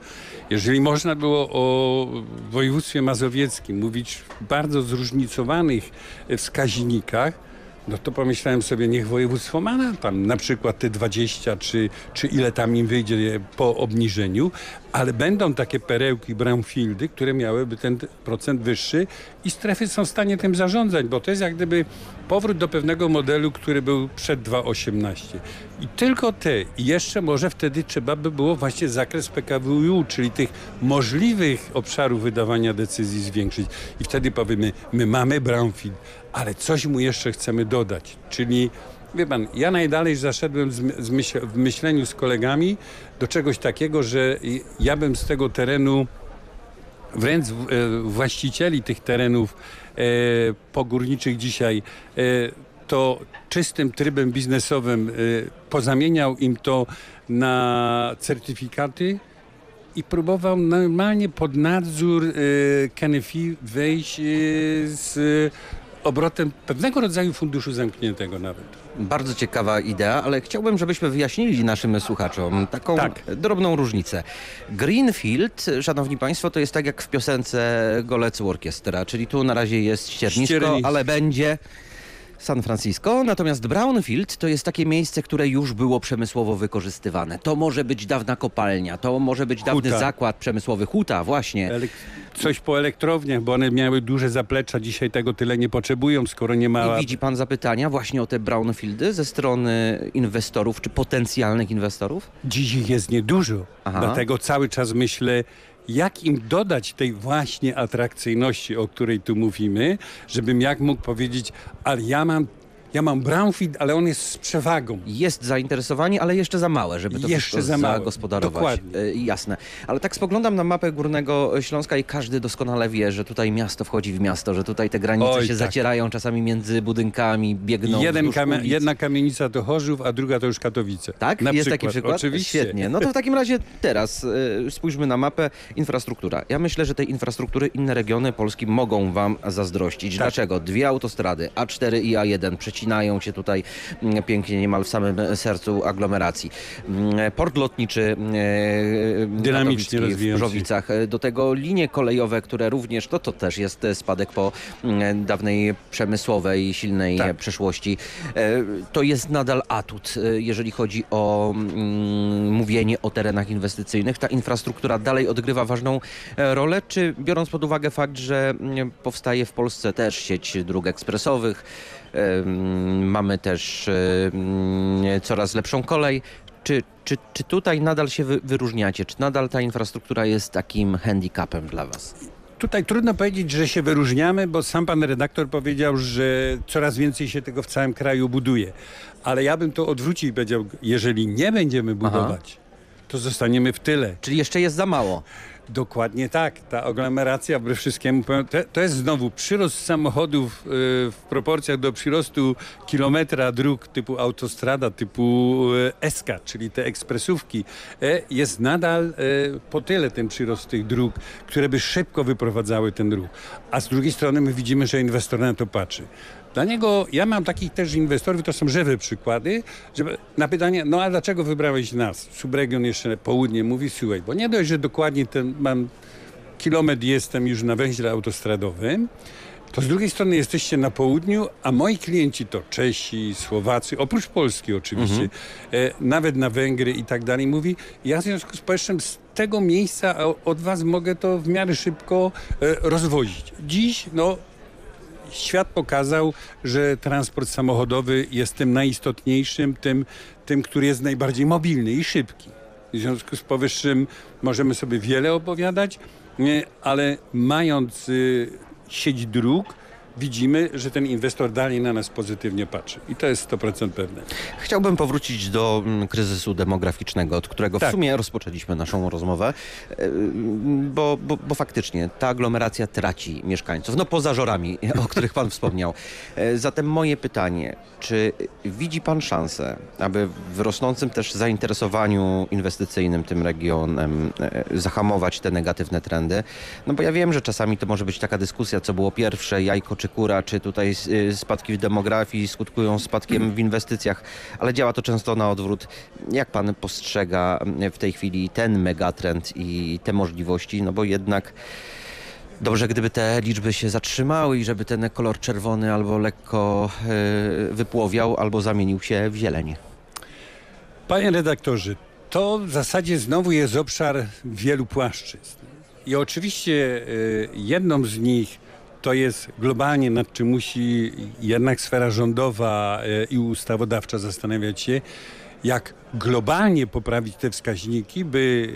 Jeżeli można było o województwie mazowieckim mówić w bardzo zróżnicowanych wskaźnikach, no to pomyślałem sobie, niech województwo ma na tam na przykład te 20, czy, czy ile tam im wyjdzie po obniżeniu, ale będą takie perełki, brownfieldy, które miałyby ten procent wyższy i strefy są w stanie tym zarządzać, bo to jest jak gdyby powrót do pewnego modelu, który był przed 2.18. I tylko te, i jeszcze może wtedy trzeba by było właśnie zakres PKWU, czyli tych możliwych obszarów wydawania decyzji zwiększyć. I wtedy powiemy, my mamy brownfield, ale coś mu jeszcze chcemy dodać. Czyli Wie pan, ja najdalej zaszedłem z myśl, w myśleniu z kolegami do czegoś takiego, że ja bym z tego terenu wręcz e, właścicieli tych terenów e, pogórniczych dzisiaj e, to czystym trybem biznesowym pozamieniał im to na certyfikaty i próbował normalnie pod nadzór Kenefi wejść z obrotem pewnego rodzaju funduszu zamkniętego nawet. Bardzo ciekawa idea, ale chciałbym, żebyśmy wyjaśnili naszym słuchaczom taką tak. drobną różnicę. Greenfield, szanowni państwo, to jest tak jak w piosence Golec Orkiestra, czyli tu na razie jest ściernisko, ale będzie San Francisco, natomiast Brownfield to jest takie miejsce, które już było przemysłowo wykorzystywane. To może być dawna kopalnia, to może być dawny huta. zakład przemysłowy, huta, właśnie. Elek coś po elektrowniach, bo one miały duże zaplecza, dzisiaj tego tyle nie potrzebują, skoro nie ma... I widzi pan zapytania właśnie o te brownfieldy ze strony inwestorów, czy potencjalnych inwestorów? Dziś ich jest niedużo, Aha. dlatego cały czas myślę, jak im dodać tej właśnie atrakcyjności, o której tu mówimy, żebym jak mógł powiedzieć, ale ja mam ja mam brownfield, ale on jest z przewagą. Jest zainteresowanie, ale jeszcze za małe, żeby to jeszcze za małe. zagospodarować. Dokładnie. E, jasne. Ale tak spoglądam na mapę Górnego Śląska i każdy doskonale wie, że tutaj miasto wchodzi w miasto, że tutaj te granice Oj, się tak. zacierają czasami między budynkami, biegną Jeden kamie Jedna kamienica to Chorzów, a druga to już Katowice. Tak? Na jest przykład. taki przykład? Oczywiście. Świetnie. No to w takim razie teraz y, spójrzmy na mapę. Infrastruktura. Ja myślę, że tej infrastruktury inne regiony Polski mogą wam zazdrościć. Tak. Dlaczego? Dwie autostrady, A4 i A1 przecinają się tutaj mm, pięknie niemal w samym sercu aglomeracji. Mm, port lotniczy mm, dynamicznie w Żowicach. Do tego linie kolejowe, które również, to, to też jest spadek po dawnej przemysłowej, silnej tak. przeszłości. E, to jest nadal atut, e, jeżeli chodzi o mówienie o terenach inwestycyjnych. Ta infrastruktura dalej odgrywa ważną e, rolę, czy biorąc pod uwagę fakt, że powstaje w Polsce też sieć dróg ekspresowych, Mamy też coraz lepszą kolej. Czy, czy, czy tutaj nadal się wy, wyróżniacie? Czy nadal ta infrastruktura jest takim handicapem dla was? Tutaj trudno powiedzieć, że się wyróżniamy, bo sam pan redaktor powiedział, że coraz więcej się tego w całym kraju buduje. Ale ja bym to odwrócił i powiedział, jeżeli nie będziemy budować, to zostaniemy w tyle. Czyli jeszcze jest za mało. Dokładnie tak. Ta aglomeracja wbrew wszystkiemu, to, jest znowu przyrost samochodów y, w proporcjach do przyrostu kilometra dróg typu autostrada, typu y, SK, czyli te ekspresówki. E, jest nadal y, po tyle ten przyrost tych dróg, które by szybko wyprowadzały ten ruch. A z drugiej strony my widzimy, że inwestor na to patrzy. Dla niego, ja mam takich też inwestorów, to są żywe przykłady, że na pytanie, no a dlaczego wybrałeś nas? Subregion jeszcze południe mówi, słuchaj, bo nie dość, że dokładnie ten mam kilometr jestem już na węźle autostradowym, to z drugiej strony jesteście na południu, a moi klienci to Czesi, Słowacy, oprócz Polski oczywiście, Mhm. e, nawet na Węgry i tak dalej, mówi, ja w związku z powyższym z tego miejsca od was mogę to w miarę szybko e, rozwozić. Dziś, no, świat pokazał, że transport samochodowy jest tym najistotniejszym, tym, tym, który jest najbardziej mobilny i szybki. W związku z powyższym możemy sobie wiele opowiadać, ale mając y, sieć dróg, widzimy, że ten inwestor dalej na nas pozytywnie patrzy. I to jest 100% pewne. Chciałbym powrócić do mm, kryzysu demograficznego, od którego w Tak. sumie rozpoczęliśmy naszą rozmowę, e, bo, bo, bo faktycznie ta aglomeracja traci mieszkańców, no poza żorami, o których pan wspomniał. E, Zatem moje pytanie, czy widzi pan szansę, aby w rosnącym też zainteresowaniu inwestycyjnym tym regionem e, zahamować te negatywne trendy? No bo ja wiem, że czasami to może być taka dyskusja, co było pierwsze, jajko czy kura, czy tutaj y, spadki w demografii skutkują spadkiem w inwestycjach, ale działa to często na odwrót. Jak pan postrzega mm, w tej chwili ten megatrend i te możliwości? No bo jednak dobrze, gdyby te liczby się zatrzymały i żeby ten kolor czerwony albo lekko y, wypłowiał, albo zamienił się w zieleń. Panie redaktorze, to w zasadzie znowu jest obszar wielu płaszczyzn. I oczywiście y, jedną z nich to jest globalnie, nad czym musi jednak sfera rządowa y, i ustawodawcza zastanawiać się, jak globalnie poprawić te wskaźniki, by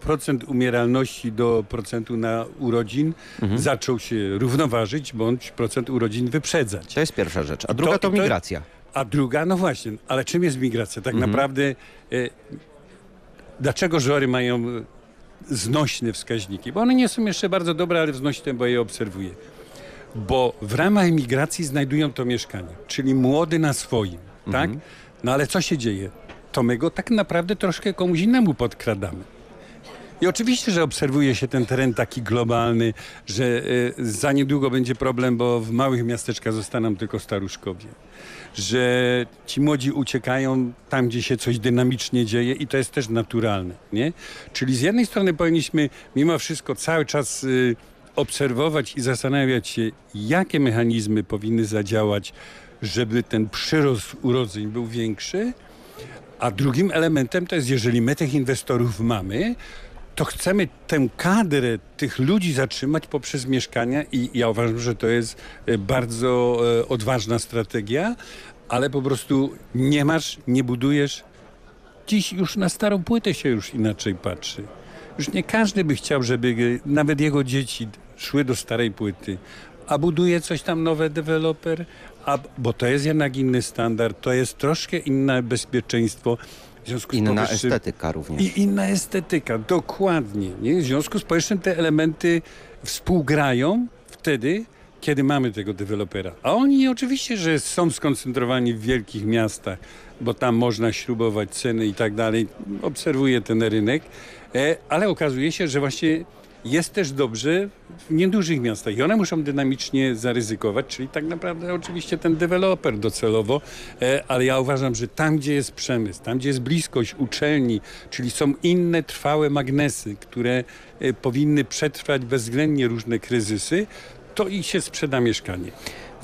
procent umieralności do procentu na urodzin Mhm. zaczął się równoważyć, bądź procent urodzin wyprzedzać. To jest pierwsza rzecz. A druga to, i migracja. a druga, no właśnie, ale czym jest migracja? Tak Mhm. naprawdę, e, dlaczego żory mają e, znośne wskaźniki? Bo one nie są jeszcze bardzo dobre, ale znośne, bo je obserwuję. Bo w ramach migracji znajdują to mieszkanie, czyli młody na swoim, tak? No ale co się dzieje? To my go tak naprawdę troszkę komuś innemu podkradamy. I oczywiście, że obserwuje się ten teren taki globalny, że y, za niedługo będzie problem, bo w małych miasteczkach zostaną tylko staruszkowie. Że ci młodzi uciekają tam, gdzie się coś dynamicznie dzieje i to jest też naturalne. Nie? Czyli z jednej strony powinniśmy mimo wszystko cały czas y, obserwować i zastanawiać się, jakie mechanizmy powinny zadziałać, żeby ten przyrost urodzeń był większy, a drugim elementem to jest, jeżeli my tych inwestorów mamy, to chcemy tę kadrę tych ludzi zatrzymać poprzez mieszkania i ja uważam, że to jest e, bardzo e, odważna strategia, ale po prostu nie masz, nie budujesz. Dziś już na starą płytę się już inaczej patrzy. Już nie każdy by chciał, żeby e, nawet jego dzieci szły do starej płyty. A buduje coś tam nowy deweloper, a, bo to jest jednak inny standard, to jest troszkę inne bezpieczeństwo. W związku z Inna powyższym- estetyka również. i inna estetyka, dokładnie. Nie? W związku z powyższym te elementy współgrają wtedy, kiedy mamy tego dewelopera. A oni oczywiście, że są skoncentrowani w wielkich miastach, bo tam można śrubować ceny i tak dalej. Obserwuję ten rynek, e, ale okazuje się, że właśnie jest też dobrze w niedużych miastach i one muszą dynamicznie zaryzykować, czyli tak naprawdę oczywiście ten deweloper docelowo, e, ale ja uważam, że tam, gdzie jest przemysł, tam, gdzie jest bliskość uczelni, czyli są inne trwałe magnesy, które e, powinny przetrwać bezwzględnie różne kryzysy, to i się sprzeda mieszkanie.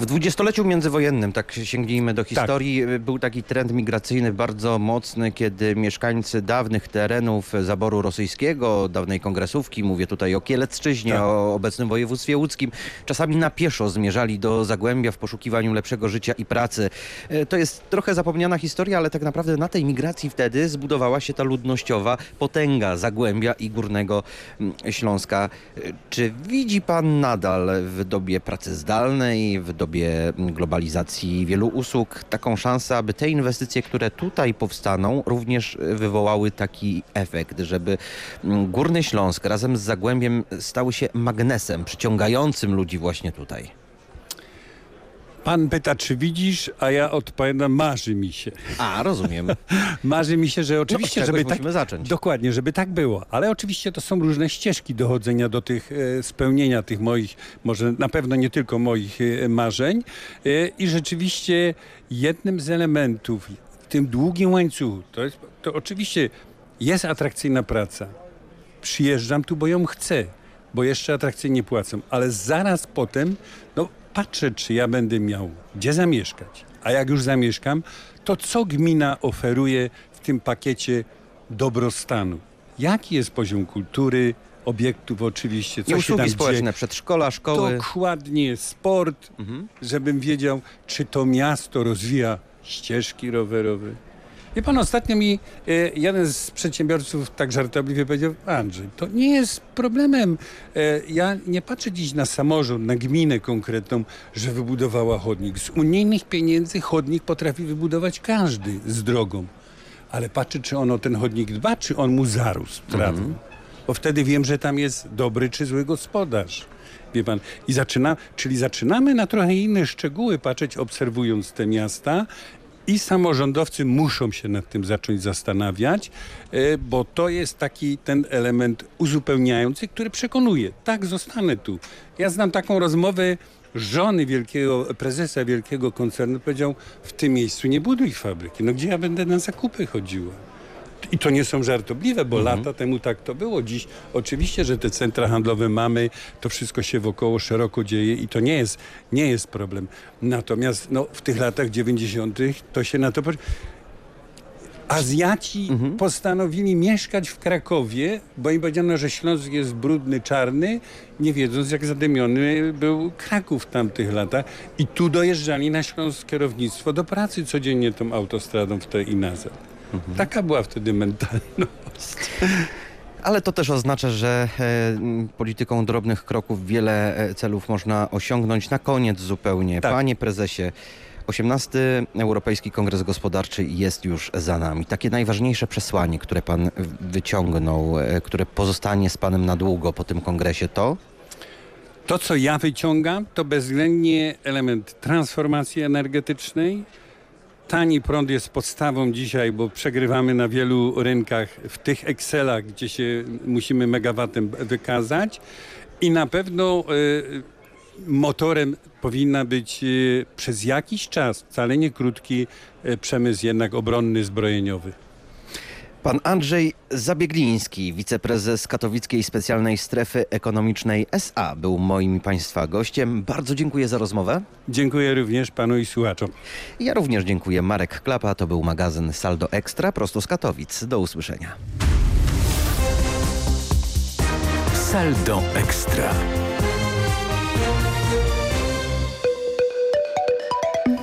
W dwudziestoleciu międzywojennym, tak sięgnijmy do historii, był taki trend migracyjny bardzo mocny, kiedy mieszkańcy dawnych terenów zaboru rosyjskiego, dawnej kongresówki, mówię tutaj o Kielecczyźnie, Tak. o obecnym województwie łódzkim, czasami na pieszo zmierzali do Zagłębia w poszukiwaniu lepszego życia i pracy. E, To jest trochę zapomniana historia, ale tak naprawdę na tej migracji wtedy zbudowała się ta ludnościowa potęga Zagłębia i Górnego mm, Śląska. E, Czy widzi pan nadal w dobie pracy zdalnej, w dobie mm, globalizacji wielu usług taką szansę, aby te inwestycje, które tutaj powstaną, również wywołały taki efekt, żeby mm, Górny Śląsk razem z Zagłębiem stały się magnesem przyciągającym ludzi właśnie tutaj? Pan pyta, czy widzisz, a ja odpowiadam, marzy mi się. A, rozumiem. marzy mi się, że oczywiście, od żeby tak, musimy zacząć. Dokładnie, żeby tak było. Ale oczywiście to są różne ścieżki dochodzenia do tych, e, spełnienia tych moich, może na pewno nie tylko moich e, marzeń. E, I rzeczywiście jednym z elementów w tym długim łańcuchu, to, jest, to oczywiście jest atrakcyjna praca. Przyjeżdżam tu, bo ją chcę, bo jeszcze atrakcyjnie płacą, ale zaraz potem, no patrzę, czy ja będę miał gdzie zamieszkać. A jak już zamieszkam, to co gmina oferuje w tym pakiecie dobrostanu? Jaki jest poziom kultury, obiektów oczywiście, co I się tam społeczne, dzieje? przedszkola, szkoły. Dokładnie, sport, żebym wiedział, czy to miasto rozwija ścieżki rowerowe. Wie pan, ostatnio mi e, jeden z przedsiębiorców tak żartobliwie powiedział, Andrzej, to nie jest problemem. E, ja nie patrzę dziś na samorząd, na gminę konkretną, że wybudowała chodnik. Z unijnych pieniędzy chodnik potrafi wybudować każdy z drogą. Ale patrzę, czy on o ten chodnik dba, czy on mu zarósł trawą. Bo wtedy wiem, że tam jest dobry czy zły gospodarz. Wie pan, i zaczyna, czyli zaczynamy na trochę inne szczegóły patrzeć, obserwując te miasta. I samorządowcy muszą się nad tym zacząć zastanawiać, e, bo to jest taki ten element uzupełniający, który przekonuje, tak, zostanę tu. Ja znam taką rozmowę żony wielkiego, prezesa wielkiego koncernu, powiedział, w tym miejscu nie buduj fabryki, no gdzie ja będę na zakupy chodziła? I to nie są żartobliwe, bo lata temu tak to było. Dziś oczywiście, że te centra handlowe mamy, to wszystko się wokoło szeroko dzieje i to nie jest, nie jest problem. Natomiast no, w tych latach 90. to się na to... Azjaci postanowili mieszkać w Krakowie, bo im powiedziano, że Śląsk jest brudny, czarny, nie wiedząc jak zadymiony był Kraków w tamtych latach. I tu dojeżdżali na Śląsk kierownictwo do pracy codziennie tą autostradą w te i nazad. Taka była wtedy mentalność. Ale to też oznacza, że e, polityką drobnych kroków wiele e, celów można osiągnąć. Na koniec zupełnie, panie prezesie, 18 Europejski Kongres Gospodarczy jest już za nami. Takie najważniejsze przesłanie, które pan wyciągnął, e, które pozostanie z panem na długo po tym kongresie, to? To, co ja wyciągam, to bezwzględnie element transformacji energetycznej. Tani prąd jest podstawą dzisiaj, bo przegrywamy na wielu rynkach w tych Excelach, gdzie się musimy megawatem wykazać. I na pewno e, motorem powinna być e, przez jakiś czas, wcale nie krótki, e, przemysł jednak obronny, zbrojeniowy. Pan Andrzej Zabiegliński, wiceprezes Katowickiej Specjalnej Strefy Ekonomicznej SA, był moim państwa gościem. Bardzo dziękuję za rozmowę. Dziękuję również panu i słuchaczom. Ja również dziękuję. Marek Klapa, to był magazyn Saldo Ekstra, prosto z Katowic. Do usłyszenia. Saldo Ekstra.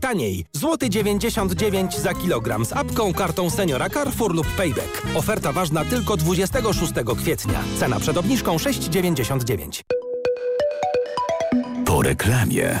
taniej. Złoty 99 za kilogram z apką, kartą seniora Carrefour lub Payback. Oferta ważna tylko 26 kwietnia. Cena przed obniżką 6,99. Po reklamie.